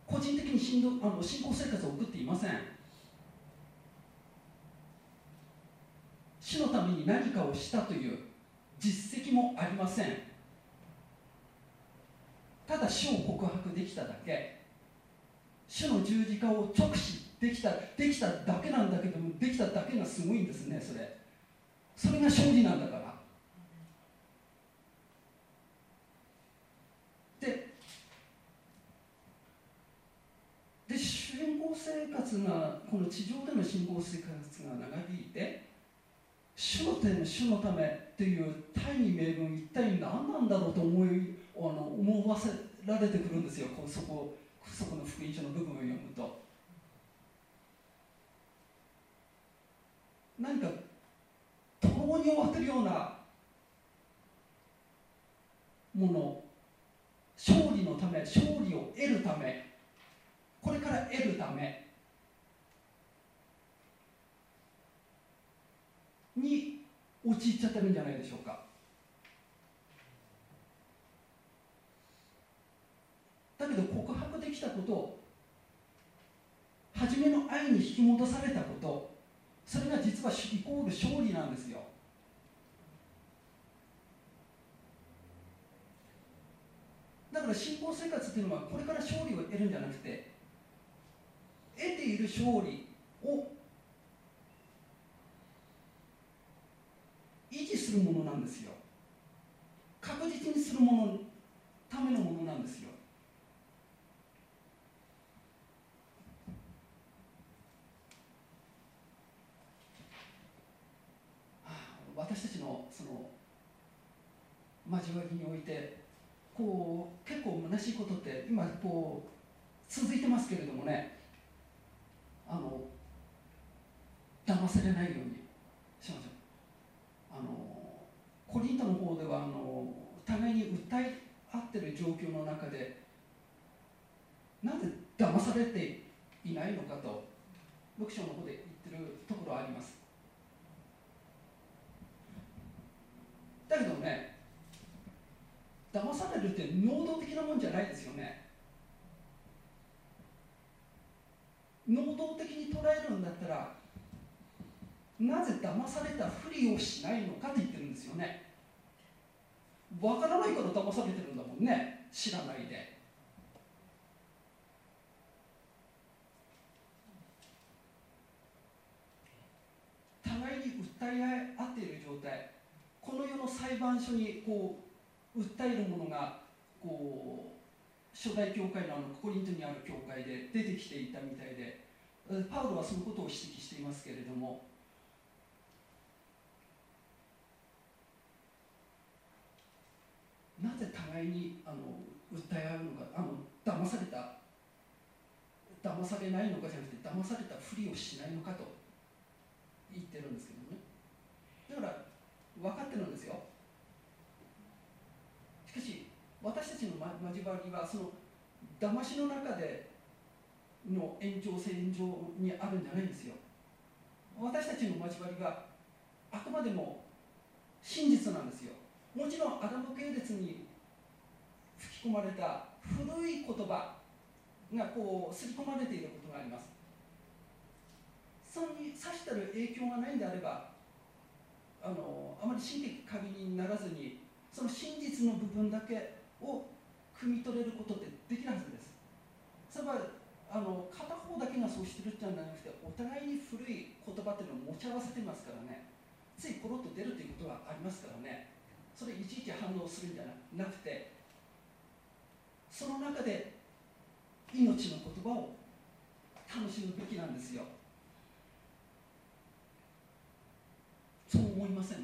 個人的に信あの信仰生活を送っていません。主のために何かをしたという実績もありません。ただ主を告白できただけ。主の十字架を直視できたできただけなんだけどもできただけがすごいんですねそれ。それが勝利なんだから。でで信仰生活がこの地上での信仰生活が長引いて主の手の主のためっていう大義名分一体何なんだろうと思いあの思わせられてくるんですよ。そこそこの福音書の部分を読むと。何か途方に終わってるようなもの勝利のため勝利を得るためこれから得るために陥っちゃってるんじゃないでしょうか。だけど告白できたこと初めの愛に引き戻されたことそれが実はイコール勝利なんですよ。だから信仰生活っていうのはこれから勝利を得るんじゃなくて得ている勝利を維持するものなんですよ。確実にするものためのものなんですよ私たちのその交わりにおいてこう結構虚しいことって今こう続いてますけれどもねあの騙されないようにしましょうあのコリントの方ではあの互いに訴え合ってる状況の中でなぜ騙されていないのかと6章の方で言ってるところあります。だけどね騙されるって能動的なもんじゃないですよね。能動的に捉えるんだったらなぜ騙されたふりをしないのかと言ってるんですよね。わからないから騙されてるんだもんね。知らないで。互いに訴え合っている状態。この世の裁判所にこう訴えるものがこう初代教会のあのコリントにある教会で出てきていたみたいでパウロはそのことを指摘していますけれどもなぜ互いにあの訴え合うのかあの騙された騙されないのかじゃなくて騙されたふりをしないのかと言ってるんですけどね。だから分かってるんですよ。私たちの交わりはその騙しの中での延長線上にあるんじゃないんですよ。私たちの交わりはあくまでも真実なんですよ。もちろんアダム系列に吹き込まれた古い言葉がこう刷り込まれていることがあります。それにさしたる影響がないんであればあのあまり真的過敏にならずにその真実の部分だけを汲み取れることってできるはずです。それはあの片方だけがそうしてるってんじゃなくてお互いに古い言葉っていうのを持ち合わせてますからね。ついコロッと出るということがありますからね。それいちいち反応するんじゃなくてその中で命の言葉を楽しむべきなんですよ。そう思いません？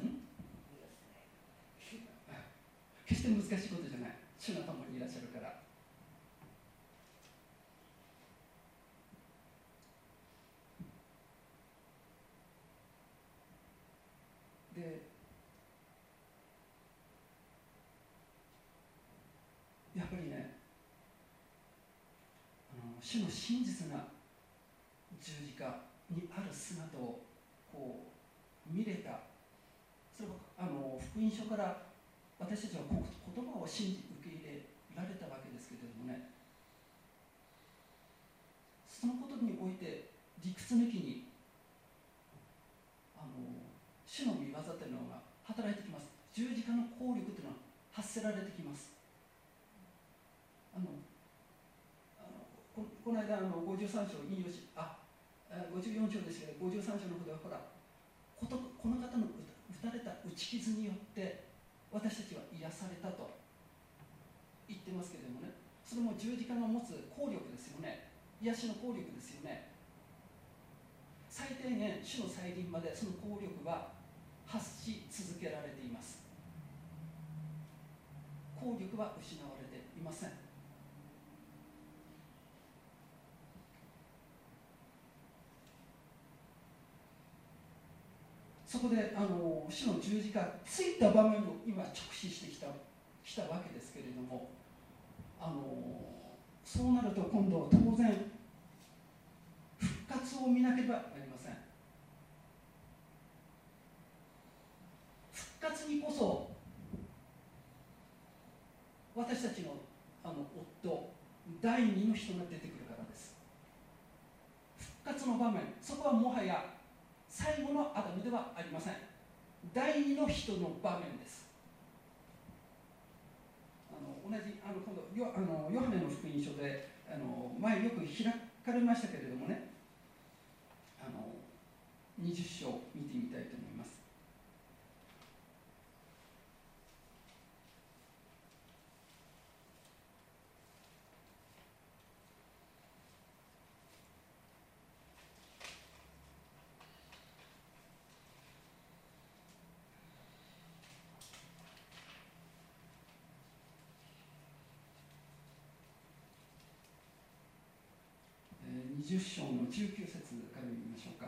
決して難しいことじゃない主が共にいらっしゃるから。でやっぱりねあの主の真実な十字架にある姿をこう見れた。それはあの福音書から私たちは言葉を信じ受け入れられたわけですけれどもね。そのことにおいて理屈抜きにあの主の御業というのが働いてきます。十字架の効力というのは発せられてきます。あのあのここの間あの53章引用しあ54章ですけど53章のことはほらこの方の打たれた打ち傷によって私たちは癒されたと言ってますけれどもね。それも十字架が持つ効力ですよね。癒しの効力ですよね。最低限主の再臨までその効力は発し続けられています。効力は失われていません。そこであの主の十字架ついた場面を今直視してきたきたわけですけれどもあのそうなると今度は当然復活を見なければなりません。復活にこそ私たちのあの夫第二の人が出てくるからです。復活の場面そこはもはや最後のアダムではありません。第二の人の場面です。あの同じあの今度ヨあのヨハネの福音書であの前よく開かれましたけれどもね。あの20章見てみたいと思います。20章の19節から見ましょうか。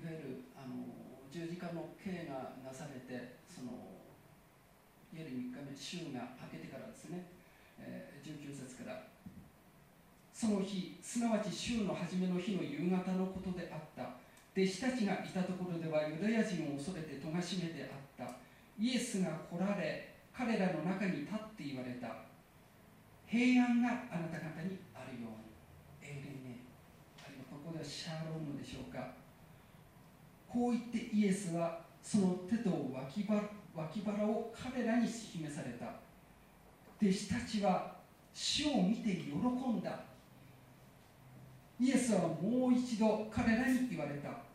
いわゆるあの十字架の刑がなされてそのいわゆる3日目週が明けてからですね、えー、19節からその日すなわち週の初めの日の夕方のことであった弟子たちがいたところではユダヤ人を恐れて戸が閉めてあった。イエスが来られ彼らの中に立って言われた。平安があなた方にあるように。エレネあるいはここではシャーロームでしょうか。こう言ってイエスはその手と脇腹脇腹を彼らに示された。弟子たちは主を見て喜んだ。イエスはもう一度彼らに言われた。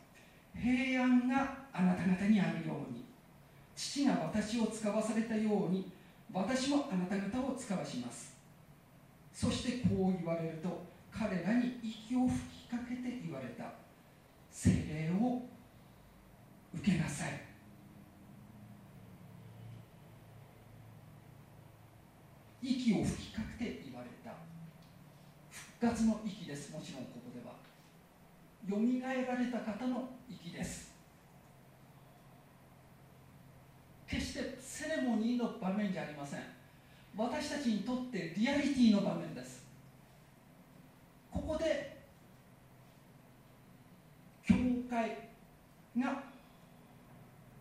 平安があなた方にあるように。父が私を使わされたように私もあなた方を使わします。そしてこう言われると彼らに息を吹きかけて言われた。精霊を受けなさい。息を吹きかけて言われた。復活の息ですもちろん。よみがえられた方の息です。決してセレモニーの場面じゃありません。私たちにとってリアリティの場面です。ここで教会が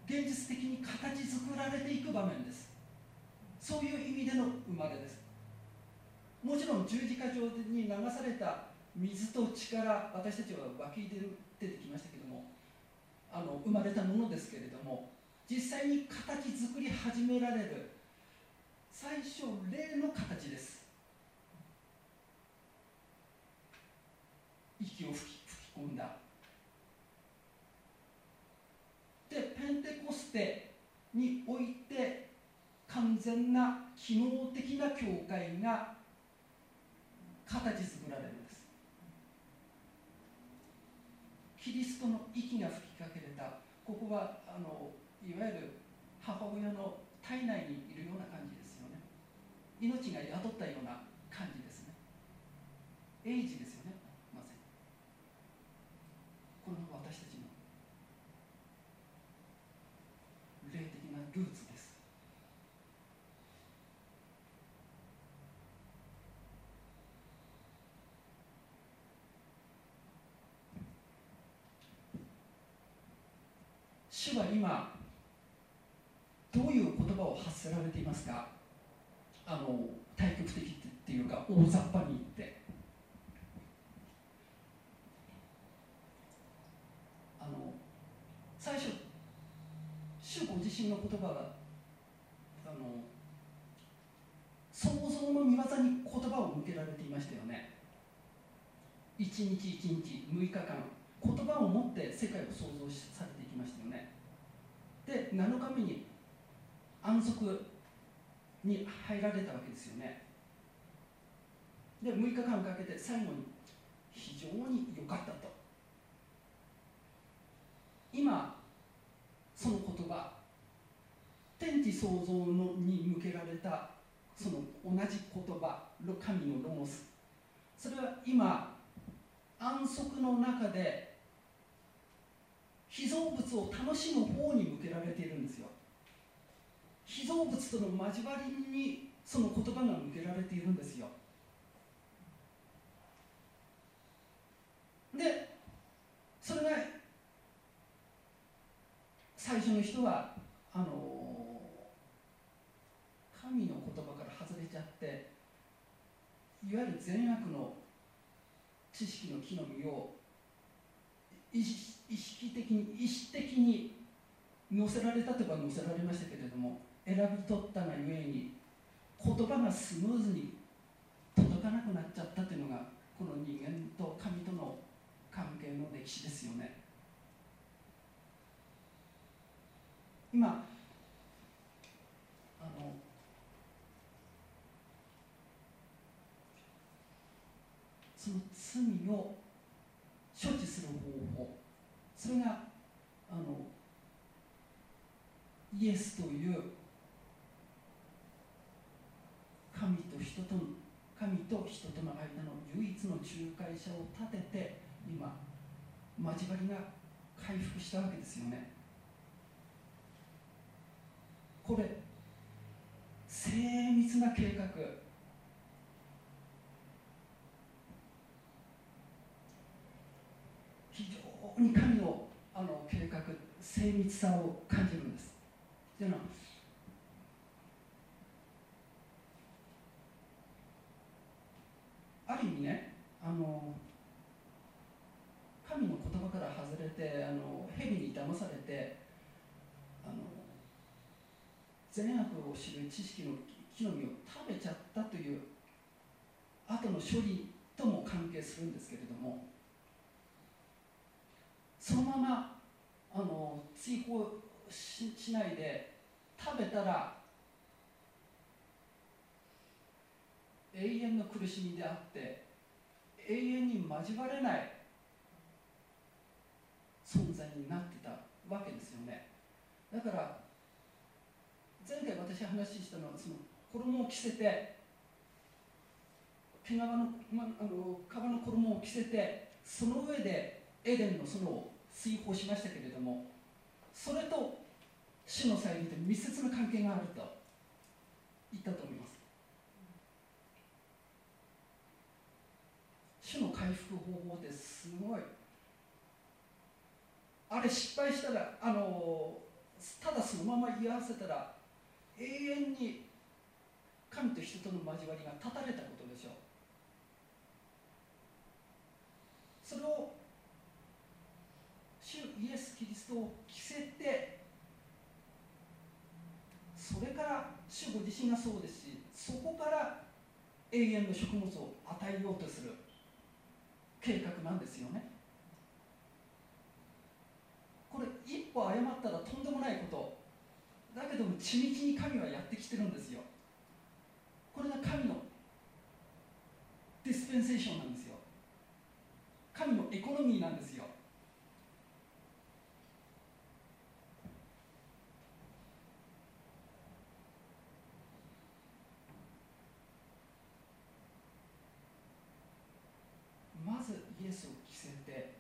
現実的に形作られていく場面です。そういう意味での生まれです。もちろん十字架上に流された水と力私たちは湧き出る出てきましたけどもあの生まれたものですけれども実際に形作り始められる最初霊の形です。息を吹き吹き込んだ。でペンテコステにおいて完全な機能的な教会が形作られるんですキリストの息が吹きかけれた。ここはあのいわゆる母親の体内にいるような感じですよね。命が宿ったような感じですね。エイジですよね。まさに。これも私たちの霊的なルーツですは今どういう言葉を発せられていますか？あの対極的っていうか大雑把に言って。あの最初主ご自身の言葉があの想像の見業に言葉を向けられていましたよね。一日一日6日間言葉を持って世界を創造されていきましたよね。で7日目に安息に入られたわけですよね。で6日間かけて最後に非常に良かったと。今その言葉天地創造のに向けられたその同じ言葉神のロモス。それは今安息の中で被造物を楽しむ方に向けられているんですよ。被造物との交わりにその言葉が向けられているんですよ。でそれが最初の人はあの神の言葉から外れちゃっていわゆる善悪の知識の木の実を意識的に意識的に載せられたといえば載せられましたけれども選び取ったがゆえに言葉がスムーズに届かなくなっちゃったというのがこの人間と神との関係の歴史ですよね。今あのその罪を処置する方法。それがあのイエスという神と人との神と人との間の唯一の仲介者を立てて今交わりが回復したわけですよね。これ精密な計画。非常に神のあの計画精密さを感じるんです。というのはる意味ねあの神の言葉から外れてあの蛇に騙されてあの善悪を知る知識の木の実を食べちゃったという後の処理とも関係するんですけれどもそのままあの追放ししないで食べたら永遠の苦しみであって永遠に交われない存在になってたわけですよね。だから前回私話したのはその衣を着せて毛皮の,、ま、あの皮の衣を着せてその上でエデンの園を追放しましたけれどもそれと主の再臨と密接な関係があると言ったと思います。主の回復方法ってすごい。あれ失敗したらあのただそのまま居合わせたら永遠に神と人との交わりが断たれたことでしょう。それを主イエス・キリストを着せてそれから主ご自身がそうです。しそこから永遠の食物を与えようとする計画なんですよね。これ一歩誤ったらとんでもないこと。だけども緻密に神はやってきてるんですよ。これが神のディスペンセーションなんですよ。神のエコノミーなんですよまずイエスを着せて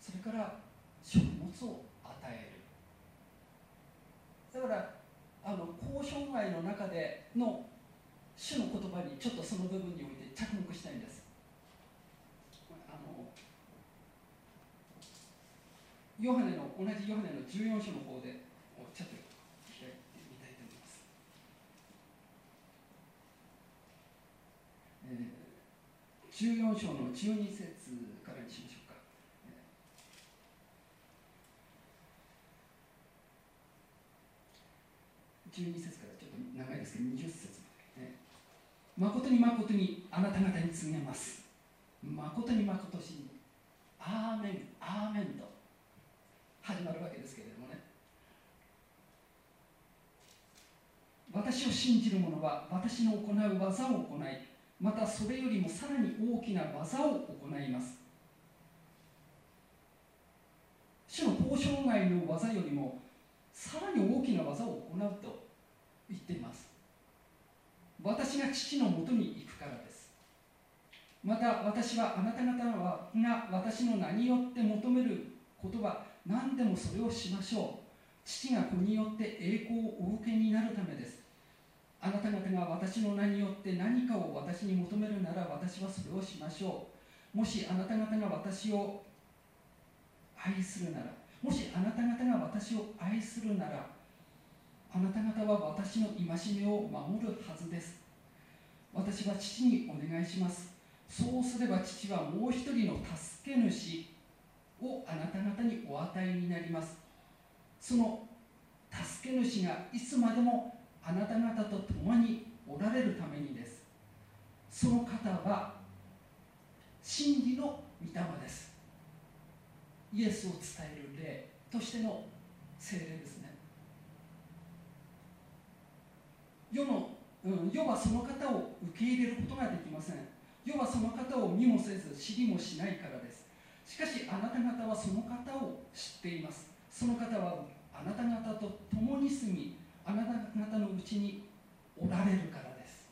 それから食物を与えるだからあの交渉外の中での主の言葉にちょっとその部分において着目したいんですあのヨハネの同じヨハネの14章の方でちょっと開いてみたいと思います、えー14章の12節からにしましょうか。12節からです、20節まで、誠に誠にあなた方に告げます。誠に誠しに、アーメン、アーメンと。始まるわけですけれどもね。私を信じる者は私の行う技を行い、またそれよりもさらに大きな技を行います。主の交渉外の技よりもさらに大きな技を行うと言っています。私が父のもとに行くからです。また私はあなた方はが私の名によって求めることは何でもそれをしましょう。父が子によって栄光をお受けになるためです。あなた方が私の名によって何かを私に求めるなら私はそれをしましょう。もしあなた方が私を愛するならもしあなた方が私を愛するならあなた方は私の戒めを守るはずです。私は父にお願いします。そうすれば父はもう一人の助け主をあなた方にお与えになります。その助け主がいつまでもあなた方と共におられるためにです。その方は真理の御霊です。イエスを伝える霊としての精霊ですね。世の、うん、世はその方を受け入れることができません。世はその方を見もせず知りもしないからです。しかしあなた方はその方を知っています。その方はあなた方と共に住みあなた方のうちにおられるからです。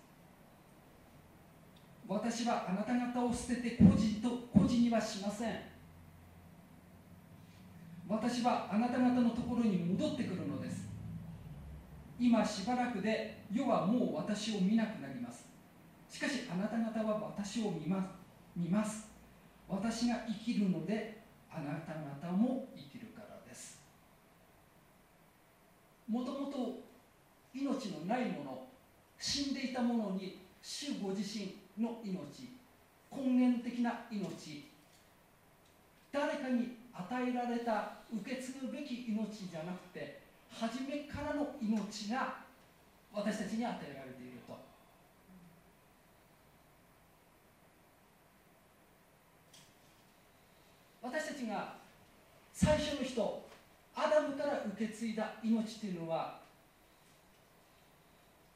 私はあなた方を捨てて孤児と孤児にはしません。私はあなた方のところに戻ってくるのです。今しばらくで世はもう私を見なくなります。しかしあなた方は私を見ます。見ます。私が生きるのであなた方も生きるからです。もともと命のないもの死んでいたものに主ご自身の命根源的な命誰かに与えられた受け継ぐべき命じゃなくて初めからの命が私たちに与えられていると。私たちが最初の人アダムから受け継いだ命というのは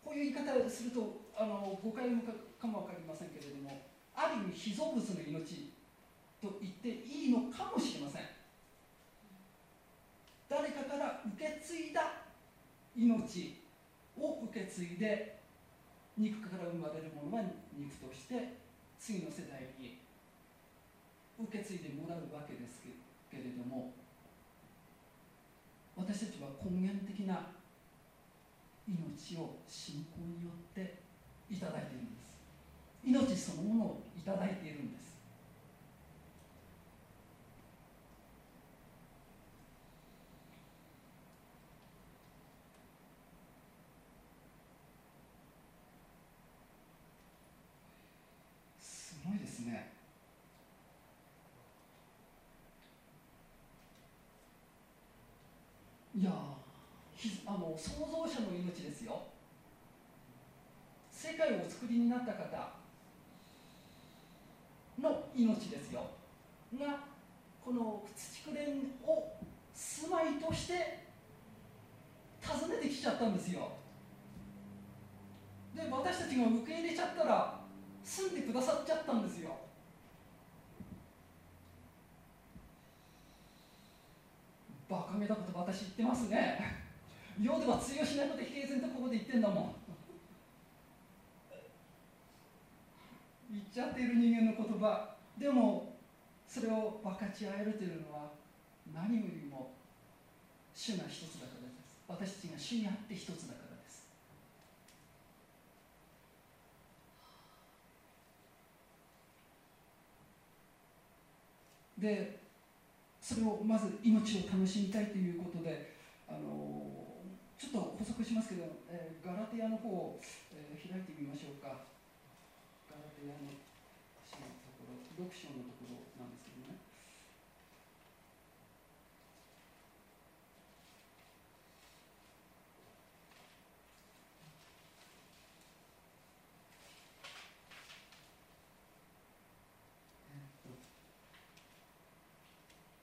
こういう言い方をするとあの誤解かも分かりませんけれどもある意味被造物の命と言っていいのかもしれません。誰かから受け継いだ命を受け継いで肉から生まれるものは肉として次の世代に受け継いでもらうわけですけれども私たちは根源的な命を信仰によっていただいているんです。命そのものをいただいているんですごいですねいやあの創造者の命ですよ。世界をお作りになった方の命ですよ。がこの土くれんを住まいとして訪ねてきちゃったんですよ。で私たちが受け入れちゃったら住んでくださっちゃったんですよ。バカげたこと私言ってますね。世では通用しないこと平然とここで言ってんだもん。言っちゃっている人間の言葉。でもそれを分かち合えるというのは何よりも主が一つだからです。私たちが主にあって一つだからです。でそれをまず命を楽しみたいということであのちょっと補足しますけど、えー、ガラテヤの方を、えー、開いてみましょうか。ガラテヤの詩のところ、6章のところなんですけどね。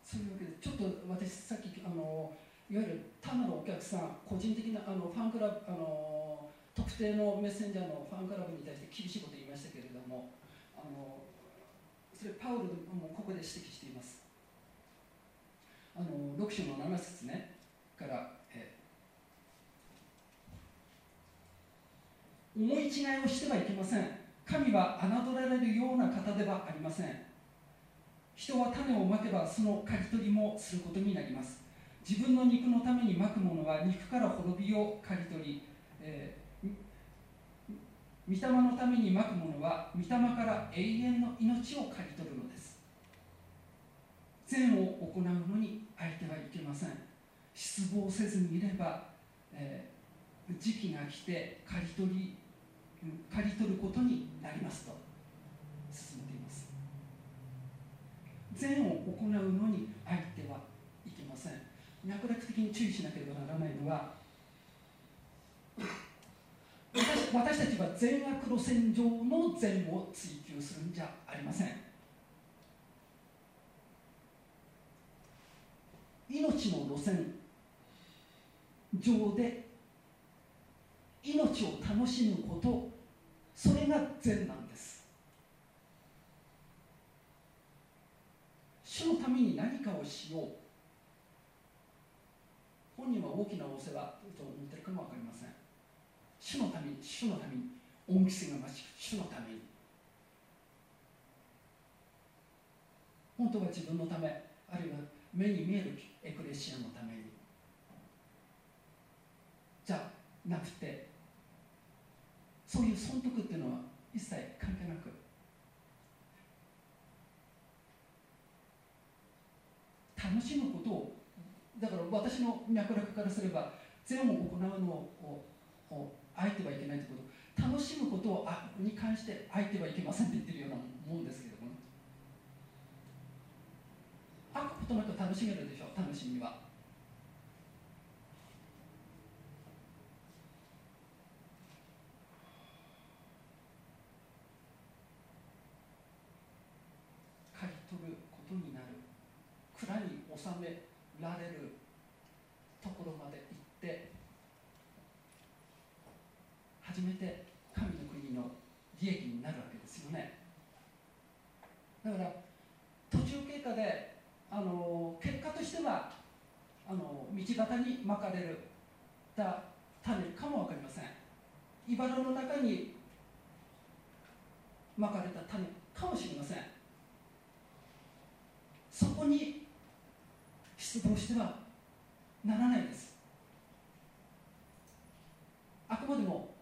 そういうわけで、ちょっと私、さっき、あの、いわゆる他のお客さん、個人的なあのファンクラブあの、特定のメッセンジャーのファンクラブに対して厳しいこと言いましたけれども、あのそれ、パウルもここで指摘しています。あの6章の7節ね、から、え思い違いをしてはいけません。神は侮られるような方ではありません。人は種をまけばその刈り取りもすることになります。自分の肉のためにまくものは肉から滅びを刈り取り、えー、御霊のためにまくものは御霊から永遠の命を刈り取るのです。善を行うのに相手はいけません。失望せずにいれば、えー、時期が来て刈り取り刈り取ることになりますと。進めています。善を行うのに相手は脈絡的に注意しなければならないのは私私たちは善悪路線上の善を追求するんじゃありません。命の路線上で命を楽しむことそれが善なんです。主のために何かをしよう。本人は大きなお世話と思ってるかも分かりません。主のために主のために恩着せがましく主のために。本当は自分のためあるいは目に見えるエクレシアのために。じゃなくてそういう損得っていうのは一切関係なく楽しむことをだから私の脈絡からすれば善を行うのを相手はいけないということ楽しむことをあに関して相手はいけませんって言ってるようなもんですけども。ねあくことなく楽しめるでしょう楽しみは刈り取ることになる。蔵に収め。られるところまで行って初めて神の国の利益になるわけですよね。だから途中経過であの結果としてはあの道端にまかれるた種かも分かりません。茨の中にまかれた種かもしれません。そこに失望してはならないです。あくまでも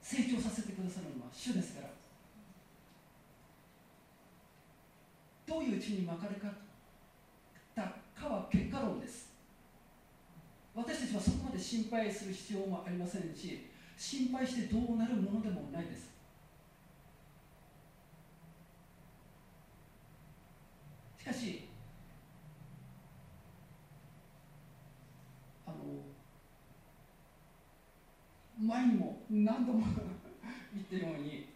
成長させてくださるのは主ですから。どういう地にまかれかったかは結果論です。私たちはそこまで心配する必要もありませんし心配してどうなるものでもないです。しかしあの前にも何度も言ってるように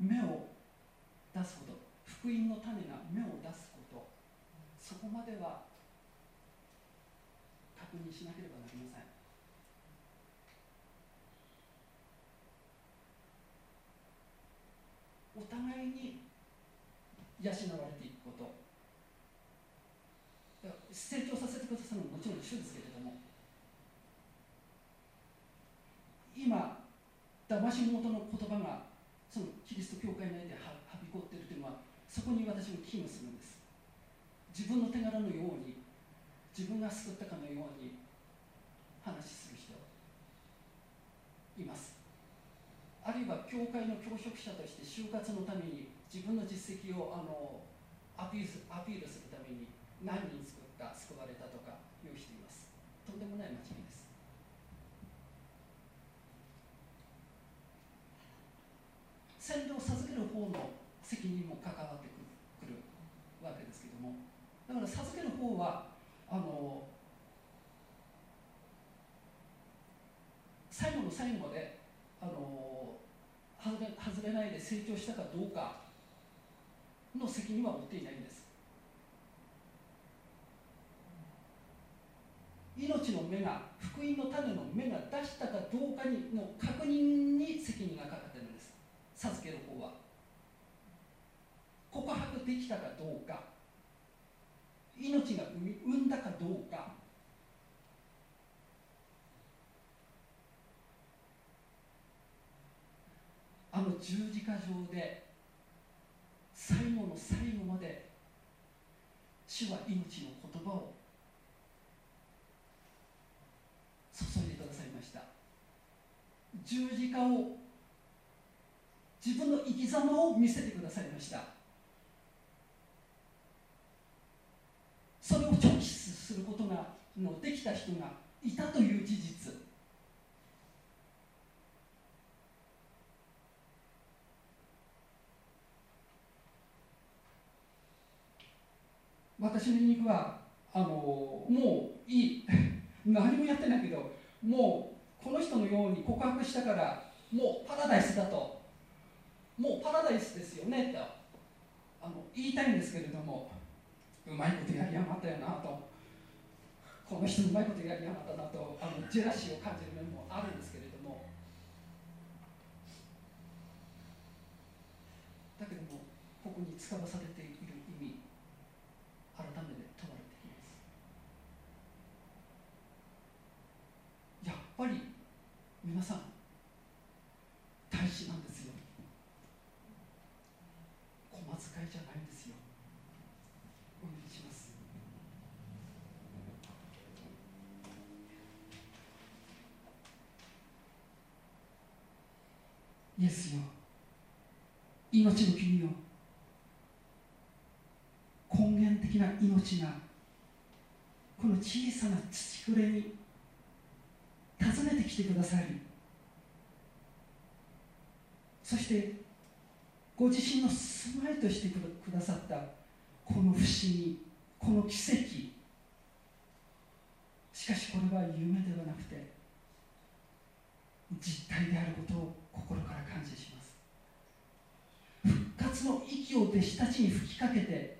芽を出すこと福音の種が芽を出すことそこまでは確認しなければなりません。お互いに養われていくこと成長させてくださるのはもちろん主ですけども今騙し元の言葉がそのキリスト教会内でははびこっているというのはそこに私も危惧するんです。自分の手柄のように自分が救ったかのように話する人います。あるいは教会の教職者として就活のために自分の実績をあのアピールアピールするために何人救った救われたとかいう人います。とんでもない間違いです洗礼を授ける方の責任も関わってくるわけですけども。だから授ける方はあの最後の最後まであの外れ外れないで成長したかどうかの責任は負っていないんです。命の芽が福音の種の芽が出したかどうかにの確認に責任がかかってる。授ける方は告白できたかどうか命が生み産んだかどうかあの十字架上で最後の最後まで主は命の言葉を注いでくださいました。十字架を自分の生き様を見せてくださいました。それを直視することがのできた人がいたという事実。私の肉はあのもういい。*laughs* 何もやってないけどもうこの人のように告白したからもうパラダイスだと。もうパラダイスですよねとあの言いたいんですけれどもうまいことやりやがったよなと。この人うまいことやりやがったなとあのジェラシーを感じる面もあるんですけれども。だけどもここに使わされている意味改めて問われてきます。やっぱり皆さん大使なんですよ小遣いじゃないんですよお願いしますイエスよ。命の君よ。根源的な命がこの小さな土くれに訪ねてきてくださりそしてご自身の住まいとしてくださったこの不思議この奇跡。しかしこれは夢ではなくて実体であることを心から感謝します。復活の息を弟子たちに吹きかけて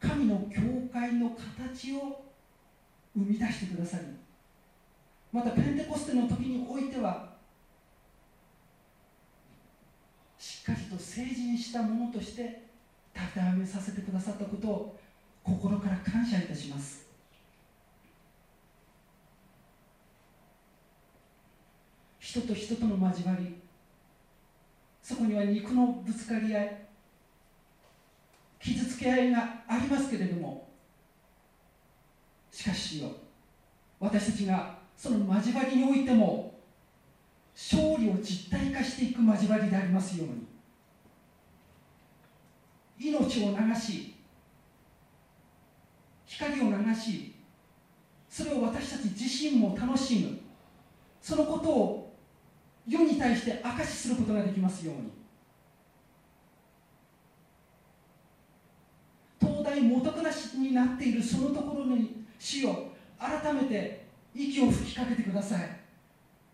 神の教会の形を生み出してくださりまたペンテコステの時においてはしっかりと成人したものとして立て上げさせてくださったことを心から感謝いたします。人と人との交わり。そこには肉のぶつかり合い傷つけ合いがありますけれども。しかしよ私たちがその交わりにおいても勝利を実体化していく交わりでありますように。命を流し光を流しそれを私たち自身も楽しむ。そのことを世に対して証しすることができますように。東大元暮らしになっているそのところに死を改めて息を吹きかけてください。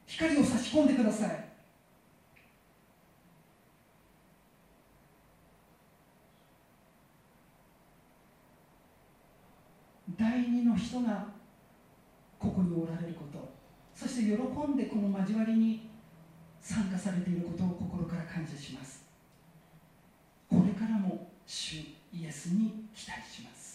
光を差し込んでください。第二の人がここにおられること。そして喜んでこの交わりに参加されていることを心から感謝します。これからも主イエスに期待します。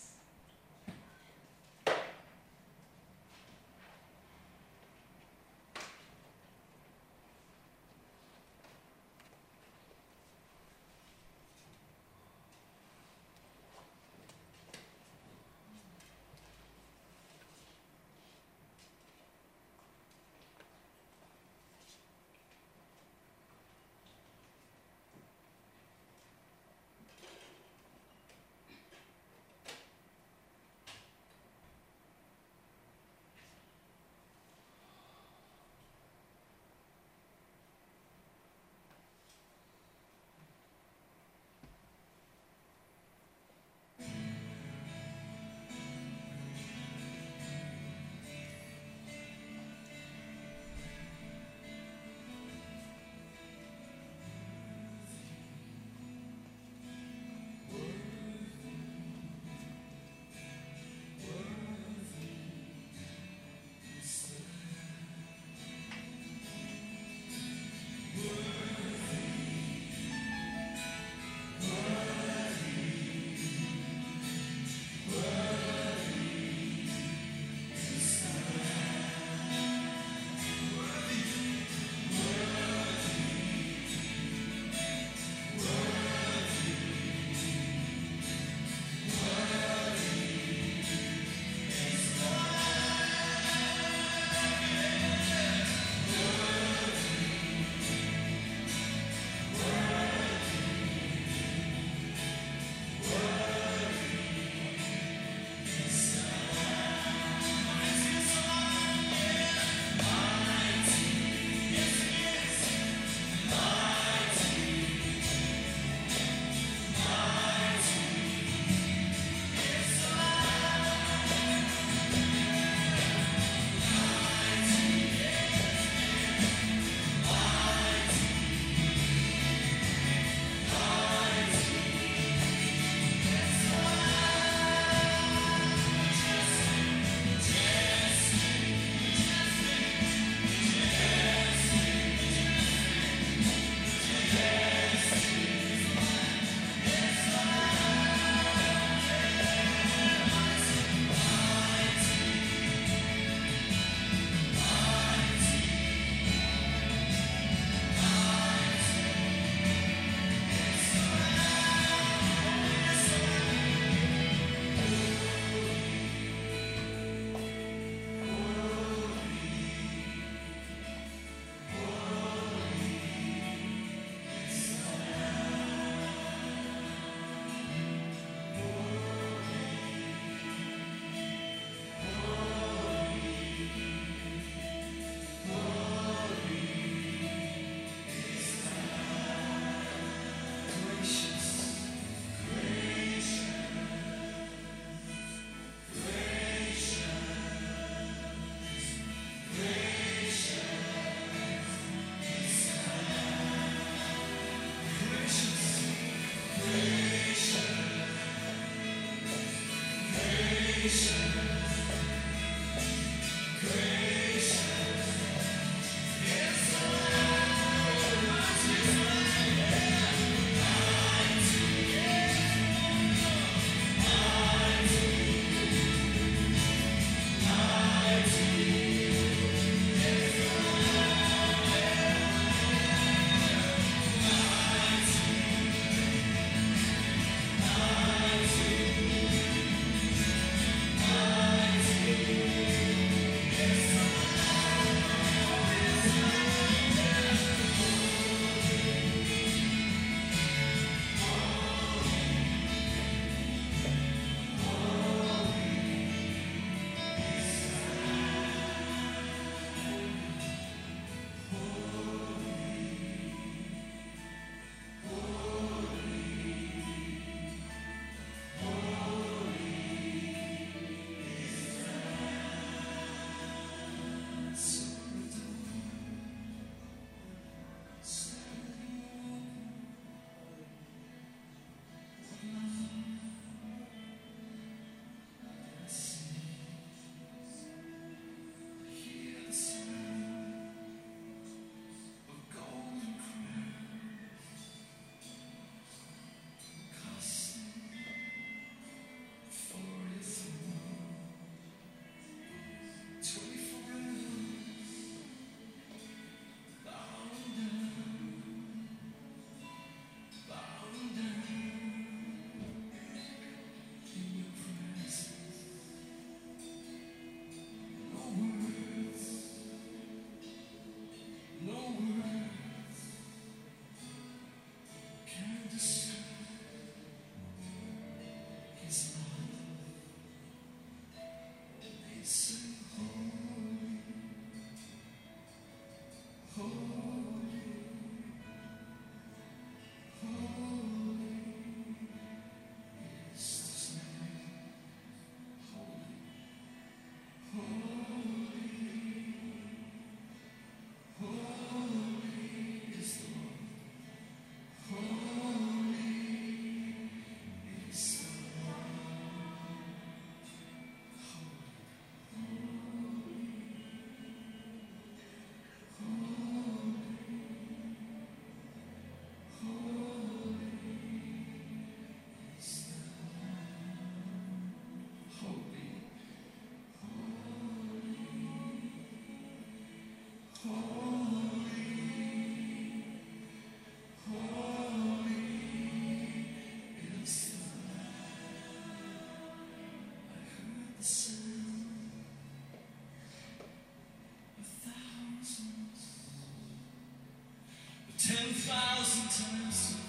mountains.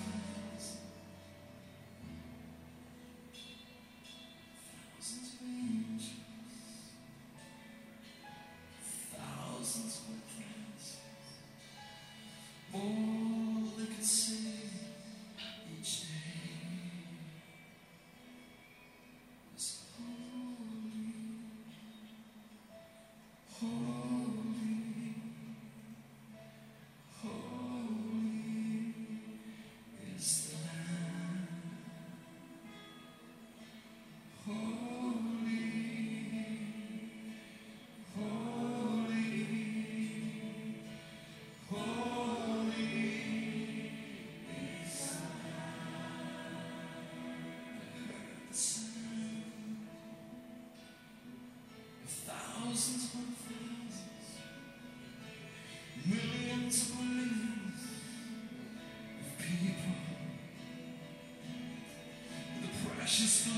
She's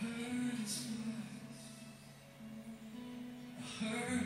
heard His voice. I heard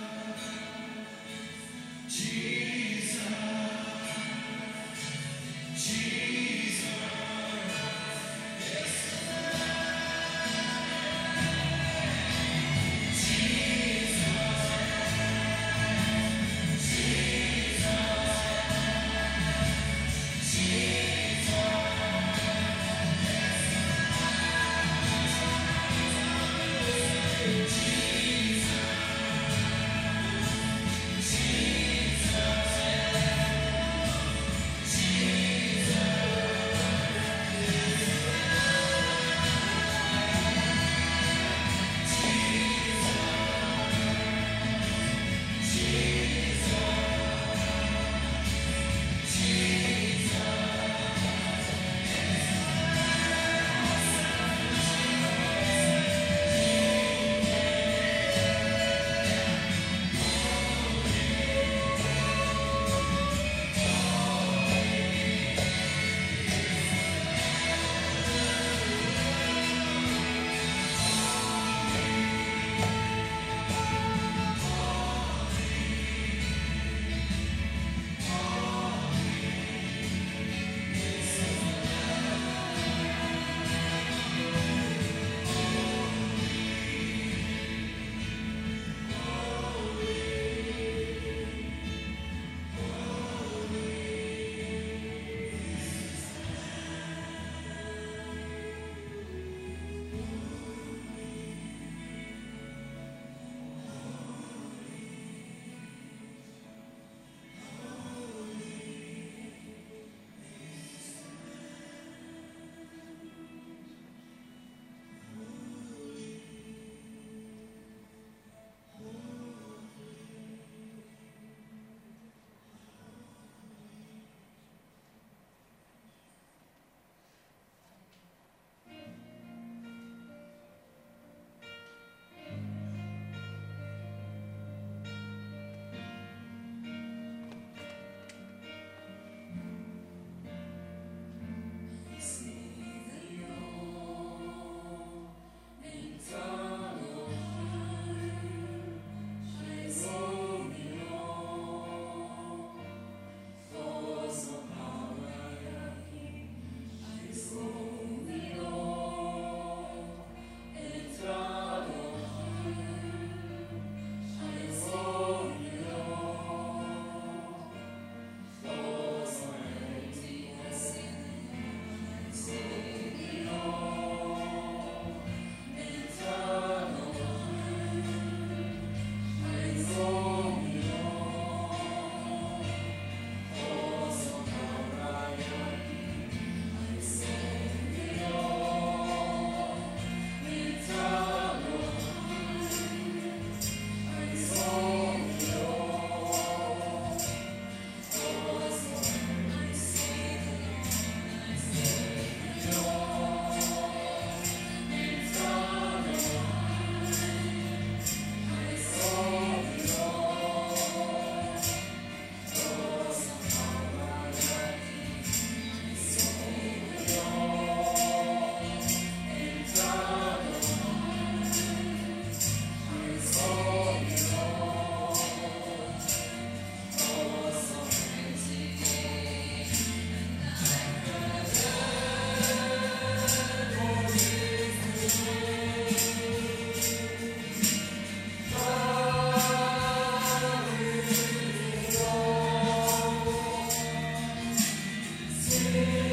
Yeah.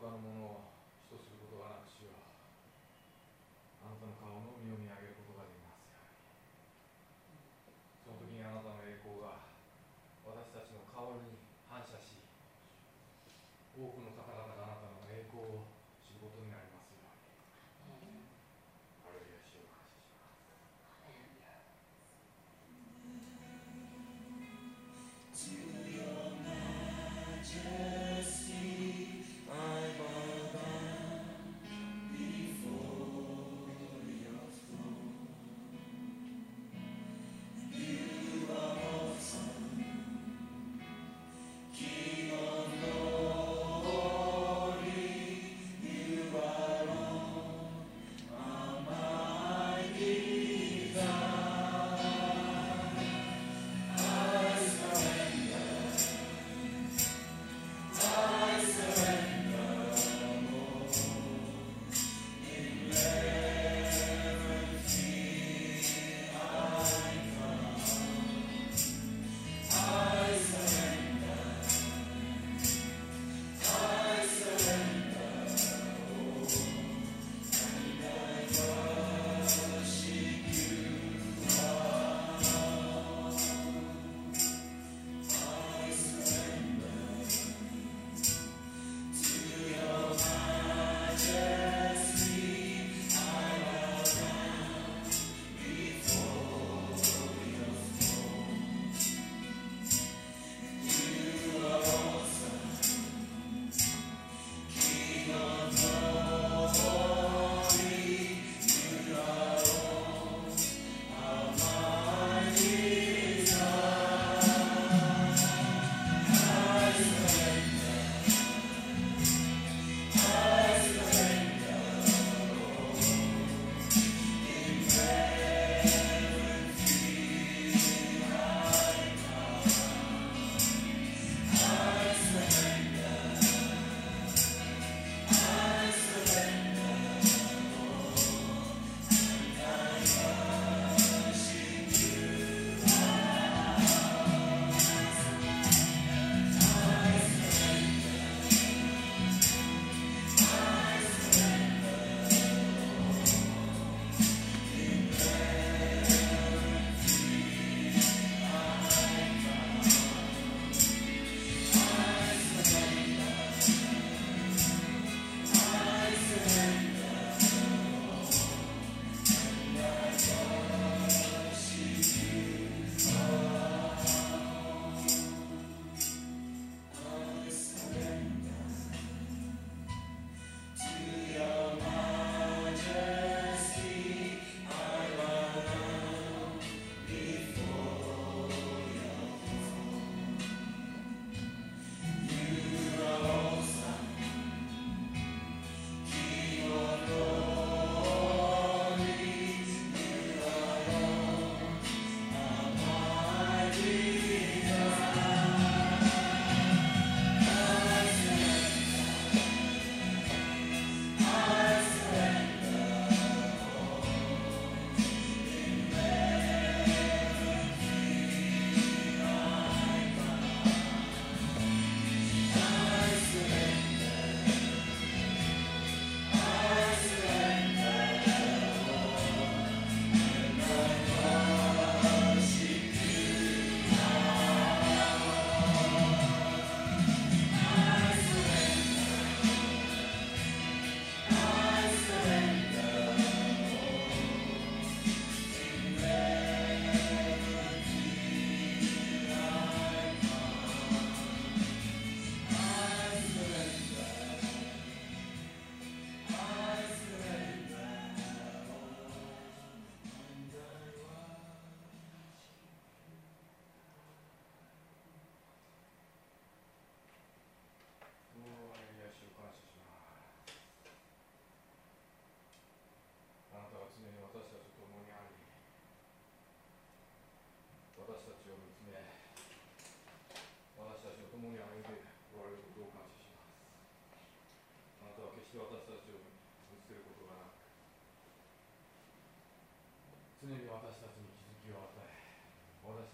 他のものを。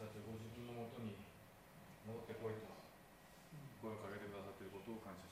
たちご自分のもとに戻ってこいと声をかけてくださっていることを感謝します。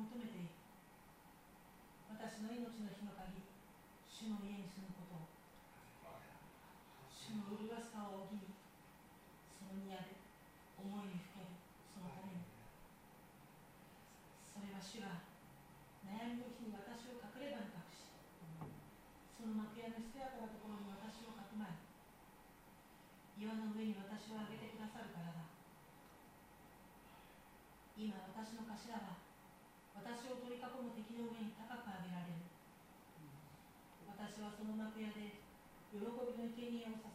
求めている私の命の日の限り主の家に住むことを主の麗しさを補いその宮で思いにふけるそのために。それは主がはその幕屋で喜びの生贄を捧